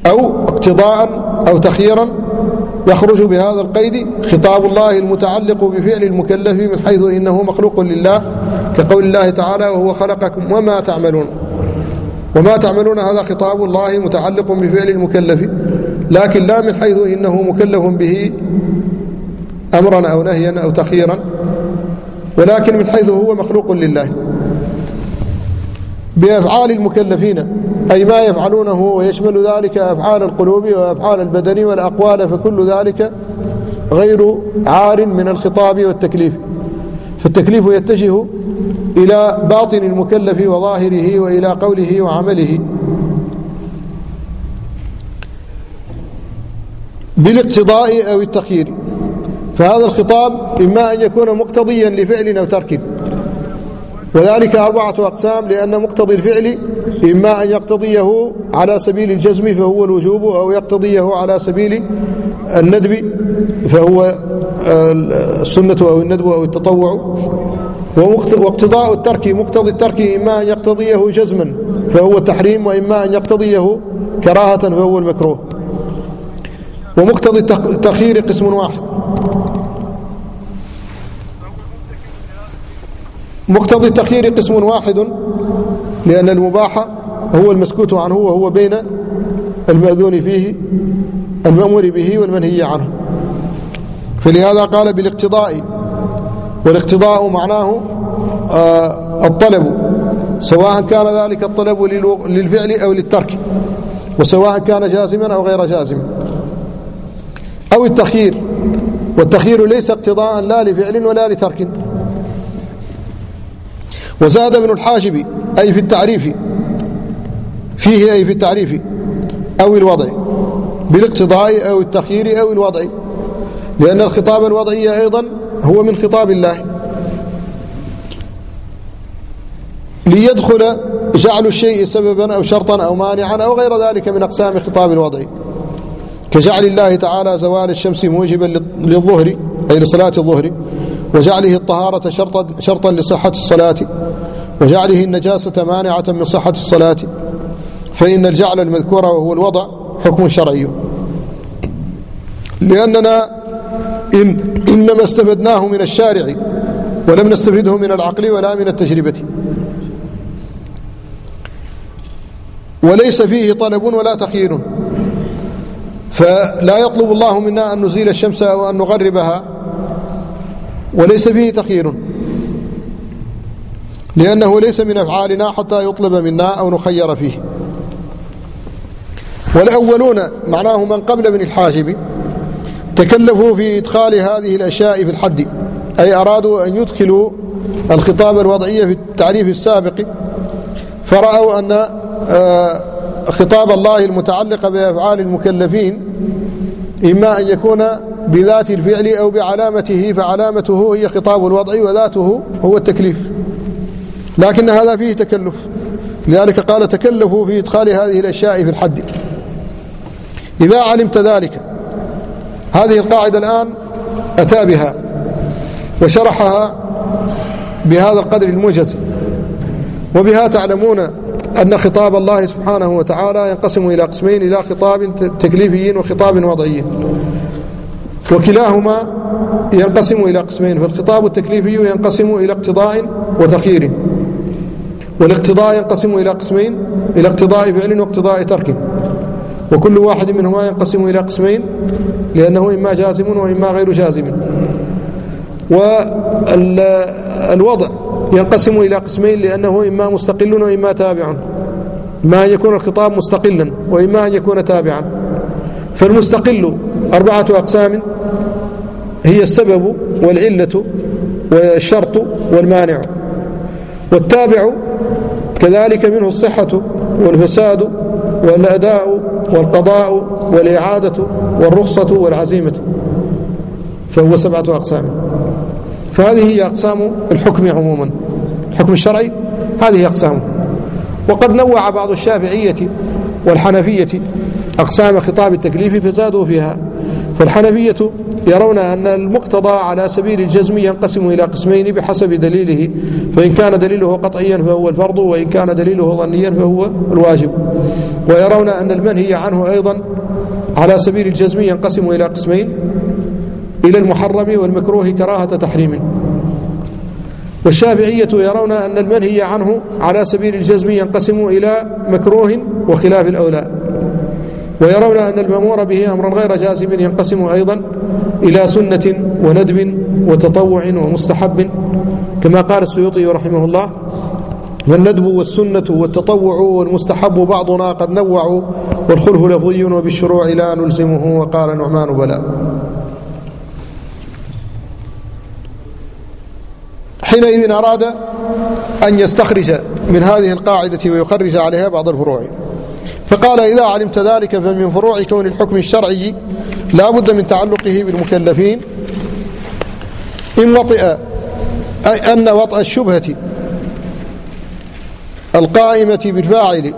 أو اقتضاء أو تخييرا يخرج بهذا القيد خطاب الله المتعلق بفعل المكلف من حيث إنه مخلوق لله كقول الله تعالى وهو خلقكم وما تعملون. وما تعملون هذا خطاب الله متعلق بفعل المكلف لكن لا من حيث إنه مكلف به أمرا أو نهيا أو تخييرا ولكن من حيث هو مخلوق لله. بأفعال المكلفين أي ما يفعلونه ويشمل ذلك أفعال القلوب وأفعال البدن والأقوال فكل ذلك غير عار من الخطاب والتكليف. فالتكليف يتجه إلى باطن المكلف وظاهره وإلى قوله وعمله. بالاقتضاء أو التخيير. فهذا الخطاب إما أن يكون مقتضيا لفعل أو ترك وذلك أربعة أقسام لأن مقتضي الفعل إما أن يقتضيه على سبيل الجزم فهو الوجوب أو يقتضيه على سبيل الندب فهو السنة أو الندب أو التطوع. واقتضاء الترك مقتضي الترك إما أن يقتضيه جزما فهو التحريم وإما أن يقتضيه كراهة فهو المكروه. ومقتضي التخيير قسم واحد. مقتضي التخيير قسم واحد لأن المباح هو المسكوت عنه وهو بين المأذون فيه المأمور به والمنهي عنه. فلهذا قال بالاقتضاء والاقتضاء معناه آه، الطلب سواء كان ذلك الطلب للفعل أو للترك وسواء كان جازما أو غير جازم. أو التخيير والتخيير ليس اقتضاء لا لفعل ولا لترك. وزاد ابن الحاجب أي في التعريف. فيه أي في التعريف أو الوضع بالاقتضاء أو التخيير أو الوضع. لأن الخطاب الوضعي أيضا هو من خطاب الله. ليدخل جعل الشيء سببا أو شرطا أو مانعا أو غير ذلك من أقسام خطاب الوضع. كجعل الله تعالى زوال الشمس موجبا للظهر أي لصلاة الظهر. وجعله الطهارة شرطا, شرطا لصحة الصلاة وجعله النجاسة مانعة من صحة الصلاة. فإن الجعل المذكور وهو الوضع حكم شرعي. لأننا إن إنما استفدناه من الشارع ولم نستفده من العقل ولا من التجربة. وليس فيه طلب ولا تخيير. فلا يطلب الله منا أن نزيل الشمس أو أن نغربها. وليس فيه تخيير لأنه ليس من أفعالنا حتى يطلب منا أو نخير فيه. والأولون معناه من قبل ابن الحاجب تكلفوا في إدخال هذه الأشياء في الحد أي أرادوا أن يدخلوا الخطاب الوضعي في التعريف السابق فرأوا أن آه، خطاب الله المتعلق بأفعال المكلفين إما أن يكون بذات الفعل أو بعلامته فعلامته هي خطاب الوضع وذاته هو التكليف. لكن هذا فيه تكلف. لذلك قال تكلفوا في إدخال هذه الأشياء في الحد. إذا علمت ذلك هذه القاعدة الآن أتى بها وشرحها بهذا القدر الموجز. وبها تعلمون أن خطاب الله سبحانه وتعالى ينقسم إلى قسمين إلى خطاب تكليفي وخطاب وضعي وكلاهما ينقسم إلى قسمين فالخطاب التكليفي ينقسم إلى اقتضاء وتخيير والاقتضاء ينقسم إلى قسمين إلى اقتضاء فعل واقتضاء ترك وكل واحد منهما ينقسم إلى قسمين لأنه إما جازم وإما غير جازم. والوضع ينقسم إلى قسمين لأنه إما مستقل وإما تابع. إما أن يكون الخطاب مستقلا وإما أن يكون تابعا. فالمستقل أربعة أقسام هي السبب والعلة والشرط والمانع. والتابع كذلك منه الصحة والفساد والأداء والقضاء والإعادة والرخصة والعزيمة. فهو سبعة أقسام. فهذه هي أقسام الحكم عموما. الحكم الشرعي هذه أقسامه وقد نوع بعض الشافعية والحنفية أقسام خطاب التكليف فزادوا فيها. فالحنفية يرون أن المقتضى على سبيل الجزم ينقسم إلى قسمين بحسب دليله فإن كان دليله قطعيا فهو الفرض وإن كان دليله ظنيا فهو الواجب. ويرون أن المنهي عنه أيضا على سبيل الجزم ينقسم إلى قسمين إلى المحرم والمكروه كراهة تحريم. والشافعية يرون أن المنهي عنه على سبيل الجزم ينقسم إلى مكروه وخلاف الأولى. ويرون أن المأمور به أمر غير جازم ينقسم أيضا إلى سنة وندب وتطوع ومستحب. كما قال السيوطي رحمه الله والندب والسنة والتطوع والمستحب بعضنا قد نوعوا والخله لفظي وبالشروع لا نلزمه. وقال نعمان بلى. حينئذ أراد أن يستخرج من هذه القاعدة ويخرج عليها بعض الفروع. فقال إذا علمت ذلك فمن فروع كون الحكم الشرعي لا بد من تعلقه بالمكلفين. إن وطئ أي أن وطأ الشبهة القائمة بالفاعل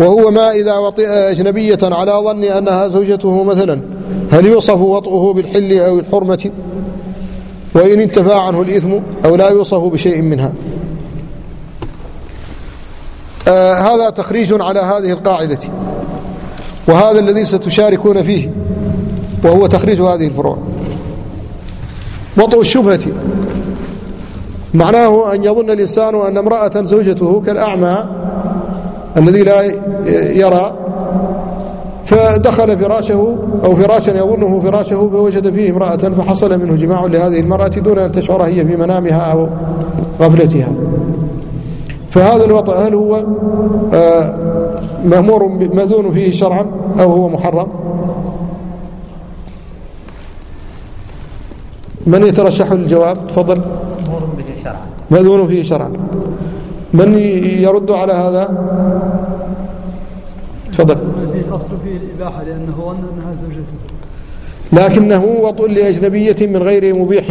وهو ما إذا وطئ أجنبية على ظن أنها زوجته مثلا هل يوصف وطئه بالحل أو الحرمة؟ وإن انتفى عنه الإثم أو لا يوصف بشيء منها. آه هذا تخريج على هذه القاعدة. وهذا الذي ستشاركون فيه وهو تخريج هذه الفروع. وطء الشبهة. معناه أن يظن الإنسان أن امرأة زوجته كالأعمى الذي لا يرى فدخل فراشه أو فراشا يظنه فراشه فوجد فيه امرأة فحصل منه جماع لهذه المرأة دون أن تشعر هي في منامها أو غفلتها. فهذا الوطأ هل هو آه، مأمور مأذون فيه شرعا أو هو محرم؟ من يترشح للجواب تفضل. مأمور به شرعا. مأذون فيه شرعا. من يرد على هذا؟ تفضل. الأصل فيه الإباحة لأنه ظن أنها زوجته. لكنه وطء لأجنبية من غير مبيح.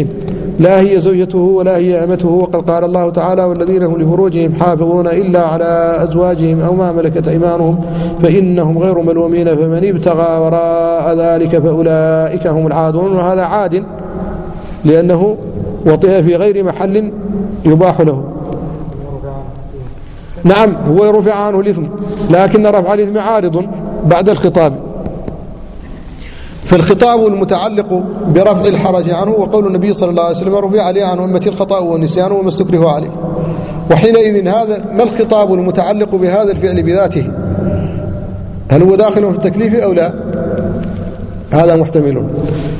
لا هي زوجته ولا هي أمته وقد قال الله تعالى والذين هم لفروجهم حافظون إلا على أزواجهم أو ما ملكت أيمانهم فإنهم غير ملومين فمن ابتغى وراء ذلك فأولئك هم العادون. وهذا عاد لأنه وطئ في غير محل يباح له. نعم هو رفع عنه الإثم لكن رفع الإثم عارض بعد الخطاب. فالخطاب المتعلق برفع الحرج عنه وقول النبي صلى الله عليه وسلم رفع عليه عن أمتي الخطأ والنسيان وما استكره عليه. وحينئذ هذا ما الخطاب المتعلق بهذا الفعل بذاته؟ هل هو داخل في التكليف أو لا؟ هذا محتمل.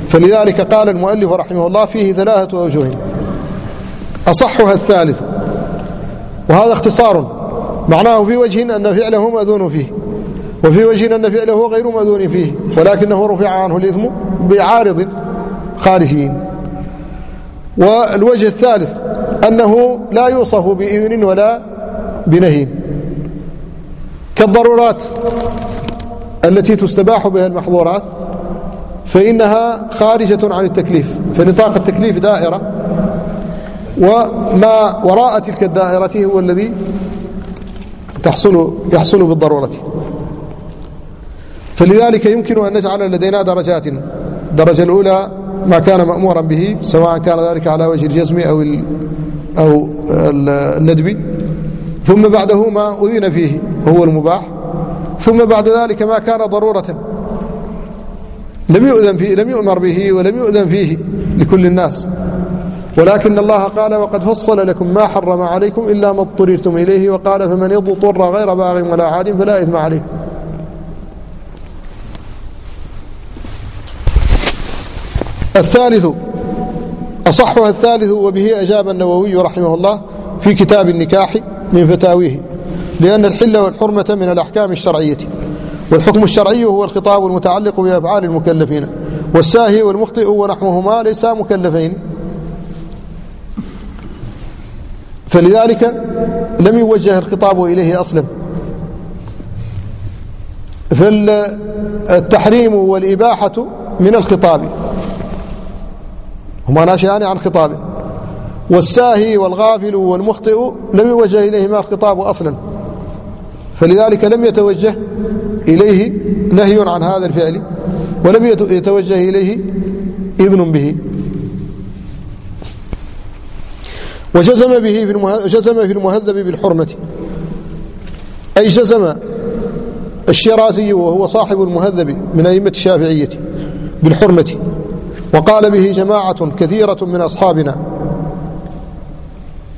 فلذلك قال المؤلف رحمه الله فيه ثلاثة أوجه أصحها الثالث وهذا اختصار. معناه في وجه أن فعله مأذون فيه. وفي وجه أن فعله غير مأذون فيه ولكنه رفع عنه الإثم بعارض خارجي والوجه الثالث أنه لا يوصف بإذن ولا بنهي. كالضرورات التي تستباح بها المحظورات فإنها خارجة عن التكليف فنطاق التكليف دائرة. وما وراء تلك الدائرة هو الذي تحصل يحصل بالضرورة. فلذلك يمكن أن نجعل لدينا درجات. الدرجة الأولى ما كان مأمورا به سواء كان ذلك على وجه الجزم أو أو الندب. ثم بعده ما أذن فيه وهو المباح. ثم بعد ذلك ما كان ضرورة. لم يؤذن فيه لم يؤمر به ولم يؤذن فيه لكل الناس. ولكن الله قال وقد فصل لكم ما حرم عليكم إلا ما اضطررتم إليه. وقال فمن اضطر غير باغ ولا عاد فلا إثم عليه. الثالث أصحها الثالث وبه أجاب النووي رحمه الله في كتاب النكاح من فتاويه لأن الحل والحرمة من الأحكام الشرعية والحكم الشرعي هو الخطاب المتعلق بأفعال المكلفين والساهي والمخطئ ونحوهما ليسا مكلفين. فلذلك لم يوجه الخطاب إليه أصلا. فالتحريم والإباحة من الخطاب. هما ناشئان عن خطابه والساهي والغافل والمخطئ لم يوجه إليهما الخطاب أصلا. فلذلك لم يتوجه إليه نهي عن هذا الفعل ولم يتوجه إليه إذن به. وجزم به في جزم في المهذب بالحرمة. أي جزم الشيرازي وهو صاحب المهذب من أئمة الشافعية بالحرمة. وقال به جماعة كثيرة من أصحابنا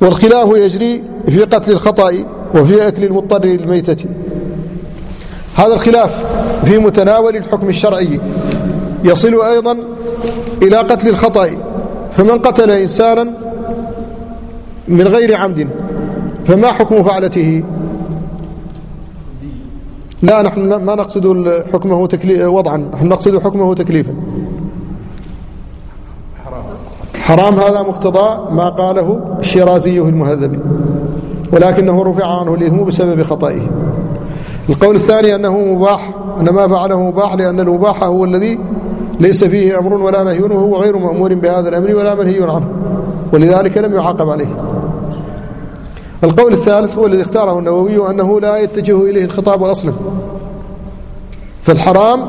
والخلاف يجري في قتل الخطأ وفي أكل المضطر للميتة. هذا الخلاف في متناول الحكم الشرعي. يصل أيضا إلى قتل الخطأ فمن قتل إنسانا من غير عمد فما حكم فعلته؟ لا نحن ما نقصد حكمه. وضعا نحن نقصد حكمه تكليفا. حرام هذا مقتضى ما قاله الشيرازي في المهذب ولكنه رفع عنه الإثم بسبب خطئه. القول الثاني أنه مباح أن ما فعله مباح لأن المباح هو الذي ليس فيه أمر ولا نهي وهو غير مأمور بهذا الأمر ولا منهي عنه ولذلك لم يعاقب عليه. القول الثالث هو الذي اختاره النووي أنه لا يتجه إليه الخطاب أصلا. فالحرام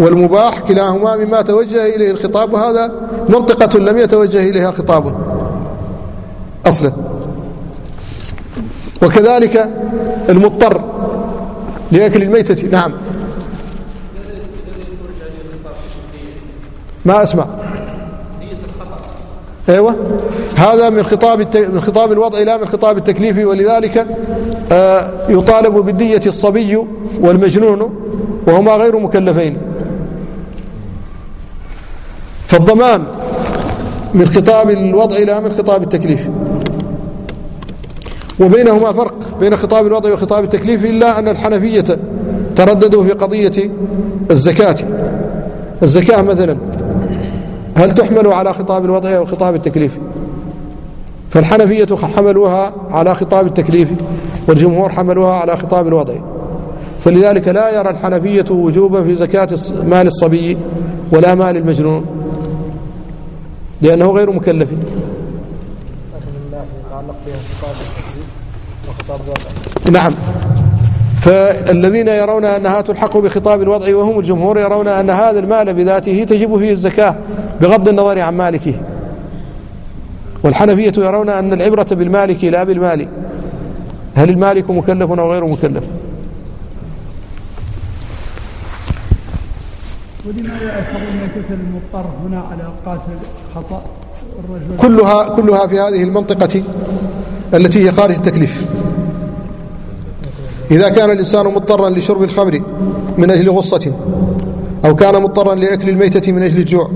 والمباح كلاهما مما توجه إليه الخطاب وهذا منطقة لم يتوجه إليها خطاب أصلا. وكذلك المضطر لأكل الميتة. نعم. ما أسمع. أيوه. هذا من خطاب. من خطاب الوضع لا من خطاب التكليف. ولذلك آه يطالب بالدية الصبي والمجنون وهما غير مكلفين. فالضمان من خطاب الوضع لا من خطاب التكليف. وبينهما فرق بين خطاب الوضع وخطاب التكليف إلا أن الحنفية ترددوا في قضية الزكاة. الزكاة مثلا هل تحمل على خطاب الوضع أو خطاب التكليف؟ فالحنفية حملوها على خطاب التكليف والجمهور حملوها على خطاب الوضع. فلذلك لا يرى الحنفية وجوبا في زكاة مال الصبي ولا مال المجنون. لأنه غير مكلف. نعم. فالذين يرون أنها تلحق بخطاب الوضع وهم الجمهور يرون أن هذا المال بذاته تجب فيه الزكاة بغض النظر عن مالكه والحنفية يرون أن العبرة بالمالك لا بالمال. هل المالك مكلف أو غير مكلف؟ ولماذا المضطر هنا على قاتل خطأ الرجل. كلها كلها في هذه المنطقة التي هي خارج التكليف. إذا كان الإنسان مضطرا لشرب الخمر من أجل غصة أو كان مضطرا لأكل الميتة من أجل الجوع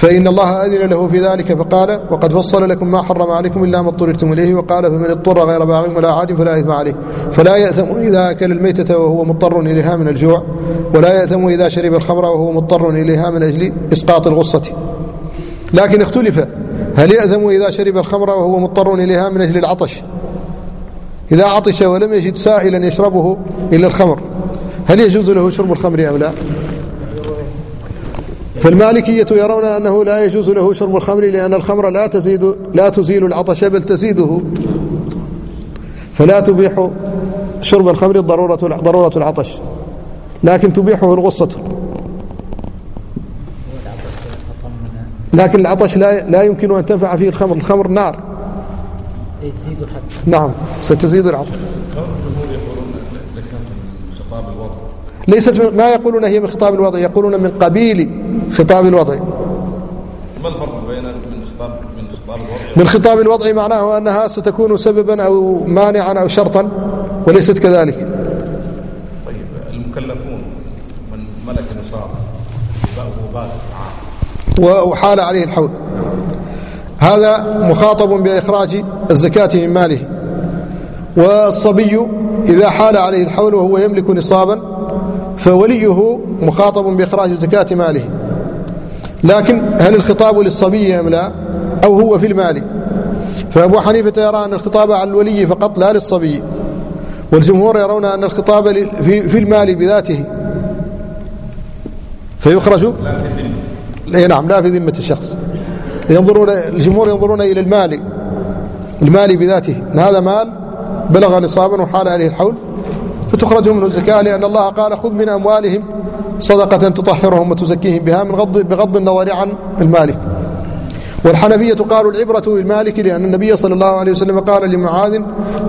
فإن الله أذن له في ذلك فقال وقد فصل لكم ما حرم عليكم إلا ما اضطررتم إليه وقال فمن اضطر غير باغ ولا عاد فلا إثم عليه فلا يأثم إذا أكل الميتة وهو مضطر إليها من الجوع ولا يأثم إذا شرب الخمر وهو مضطر إليها من أجل إسقاط الغصة لكن اختلف هل يأثم إذا شرب الخمر وهو مضطر إليها من أجل العطش إذا عطش ولم يجد سائلا يشربه إلا الخمر هل يجوز له شرب الخمر أم لا؟ فالمالكية يرون أنه لا يجوز له شرب الخمر لأن الخمر لا تزيد لا تزيل العطش بل تزيده. فلا تبيح شرب الخمر ضرورة ضرورة العطش. لكن تبيحه الغصة. لكن العطش لا لا يمكن أن تنفع فيه الخمر. الخمر نار. تزيد الحد نعم ستزيد العطش. ليست من ما يقولون هي من خطاب الوضع يقولون من قبيل خطاب الوضع. ما الفرق بين من خطاب من خطاب الوضع؟ من خطاب الوضع معناه أنها ستكون سببا أو مانعا أو شرطا وليست كذلك. طيب المكلفون من ملك نصاب وحال عليه الحول. هذا مخاطب بإخراج الزكاة من ماله. والصبي إذا حال عليه الحول وهو يملك نصابا فوليه مخاطب بإخراج زكاة ماله. لكن هل الخطاب للصبي أم لا؟ أو هو في المال؟ فأبو حنيفة يرى أن الخطاب على الولي فقط لا للصبي. والجمهور يرون أن الخطاب في في المال بذاته. فيخرج؟ لا نعم لا في ذمة الشخص. ينظرون الجمهور ينظرون إلى المال. المال بذاته. أن هذا مال بلغ نصابا وحال عليه الحول. فتخرج منه الزكاة لأن الله قال خذ من أموالهم صدقة تطهرهم وتزكيهم بها من غض بغض النظر عن المالك. والحنفية قالوا العبرة بالمالك لأن النبي صلى الله عليه وسلم قال لمعاذ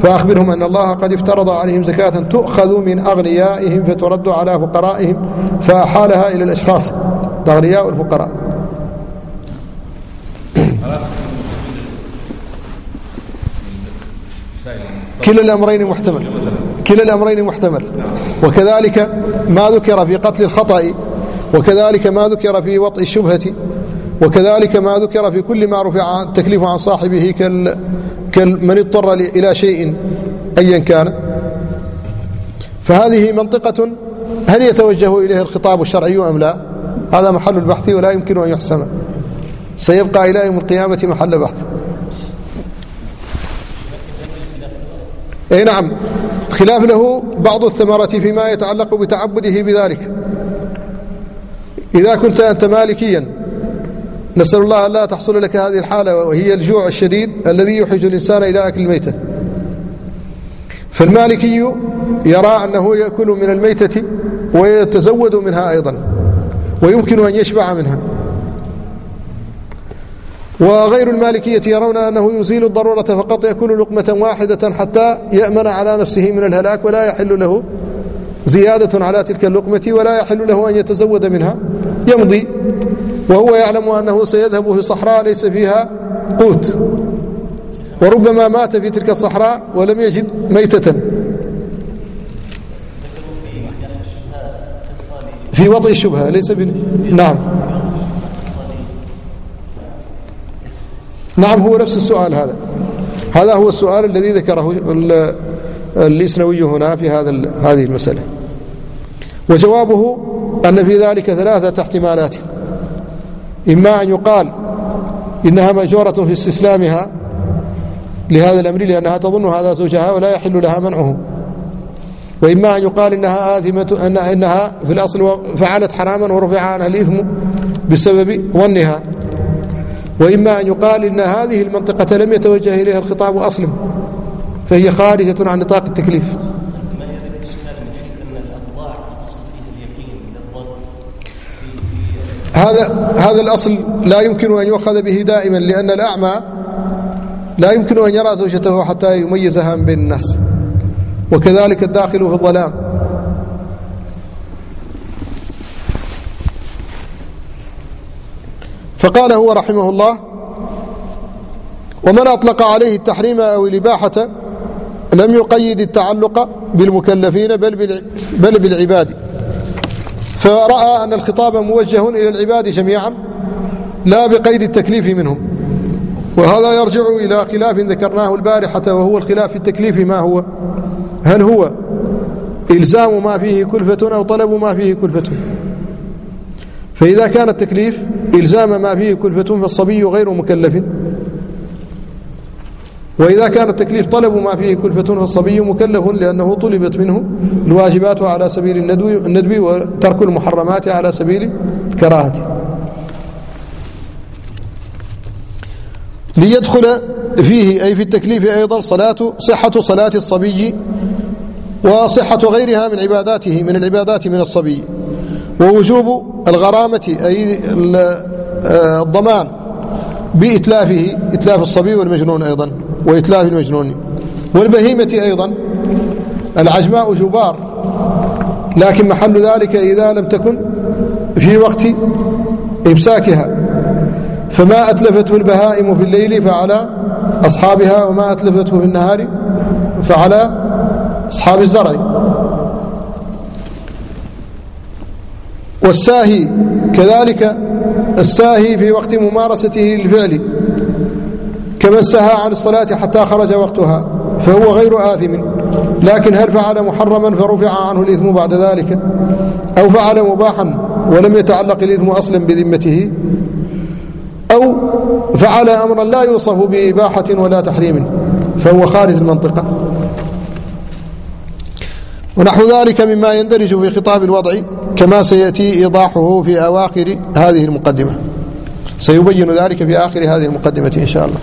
فأخبرهم أن الله قد افترض عليهم زكاة تؤخذ من أغنيائهم فترد على فقرائهم فأحالها إلى الأشخاص الأغنياء والفقراء. كلا الأمرين محتمل. كلا الأمرين محتمل. وكذلك ما ذكر في قتل الخطأ وكذلك ما ذكر في وطء الشبهة وكذلك ما ذكر في كل ما رفع التكليف عن صاحبه كال كمن اضطر إلى شيء أيا كان. فهذه منطقة هل يتوجه إليها الخطاب الشرعي أم لا؟ هذا محل البحث ولا يمكن أن يحسم. سيبقى إلى يوم القيامة محل بحث. أي نعم. خلاف له بعض الثمرة فيما يتعلق بتعبده بذلك. إذا كنت أنت مالكيا نسأل الله لا تحصل لك هذه الحالة وهي الجوع الشديد الذي يحج الإنسان إلى أكل الميتة. فالمالكي يرى أنه يأكل من الميتة ويتزود منها أيضا ويمكن أن يشبع منها. وغير المالكية يرون أنه يزيل الضرورة فقط يأكل لقمة واحدة حتى يأمن على نفسه من الهلاك ولا يحل له زيادة على تلك اللقمة ولا يحل له أن يتزود منها. يمضي. وهو يعلم أنه سيذهب في صحراء ليس فيها قوت. وربما مات في تلك الصحراء ولم يجد ميتة. في وضع الشبهة ليس بن... نعم. نعم هو نفس السؤال هذا. هذا هو السؤال الذي ذكره الإسنوي هنا في هذا هذه المسألة. وجوابه أن في ذلك ثلاثة احتمالات. إما أن يقال إنها مأجورة في استسلامها لهذا الأمر لأنها تظن هذا زوجها ولا يحل لها منعه. وإما أن يقال إنها آثمة أن إنها في الأصل فعلت حراما ورفع عنها الإثم بسبب ظنها. وإما أن يقال إن هذه المنطقة لم يتوجه إليها الخطاب أصلا فهي خارجة عن نطاق التكليف. هذا هذا الأصل لا يمكن أن يؤخذ به دائما لأن الأعمى لا يمكن أن يرى زوجته حتى يميزها من بين الناس وكذلك الداخل في الظلام. فقال هو رحمه الله ومن أطلق عليه التحريم أو الإباحة لم يقيد التعلق بالمكلفين بل بل بالعباد. فرأى أن الخطاب موجه إلى العباد جميعا لا بقيد التكليف منهم. وهذا يرجع إلى خلاف ذكرناه البارحة وهو الخلاف في التكليف ما هو؟ هل هو إلزام ما فيه كلفة أو طلب ما فيه كلفة؟ فإذا كان التكليف إلزام ما فيه كلفة فالصبي غير مكلف. وإذا كان التكليف طلب ما فيه كلفة فالصبي مكلف لأنه طلبت منه الواجبات على سبيل الندب وترك المحرمات على سبيل الكراهة. ليدخل فيه أي في التكليف أيضا صلاة صحة صلاة الصبي وصحة غيرها من عباداته من العبادات من الصبي. ووجوب الغرامة أي الضمان بإتلافه إتلاف الصبي والمجنون أيضا وإتلاف المجنون. والبهيمة أيضا العجماء جبار. لكن محل ذلك إذا لم تكن في وقت إمساكها. فما أتلفته البهائم في الليل فعلى أصحابها وما أتلفته في النهار فعلى أصحاب الزرع. والساهي كذلك الساهي في وقت ممارسته للفعل كمن سهى عن الصلاة حتى خرج وقتها فهو غير آثم. لكن هل فعل محرما فرفع عنه الإثم بعد ذلك؟ أو فعل مباحا ولم يتعلق الإثم أصلا بذمته؟ أو فعل أمرا لا يوصف بإباحة ولا تحريم فهو خارج المنطقة. ونحو ذلك مما يندرج في خطاب الوضع كما سيأتي إيضاحه في أواخر هذه المقدمة. سيبين ذلك في آخر هذه المقدمة إن شاء الله.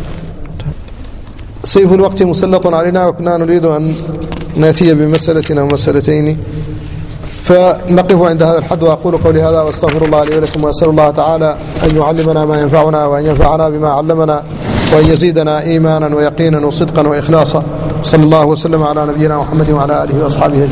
سيف الوقت مسلط علينا وكنا نريد أن نأتي بمسألة أو مسألتين فنقف عند هذا الحد وأقول قولي هذا وأستغفر الله لي ولكم وأسأل الله تعالى أن يعلمنا ما ينفعنا وأن ينفعنا بما علمنا وأن يزيدنا إيمانا ويقينا وصدقا وإخلاصا. صلى الله وسلم على نبينا محمد وعلى آله وأصحابه أجمعين.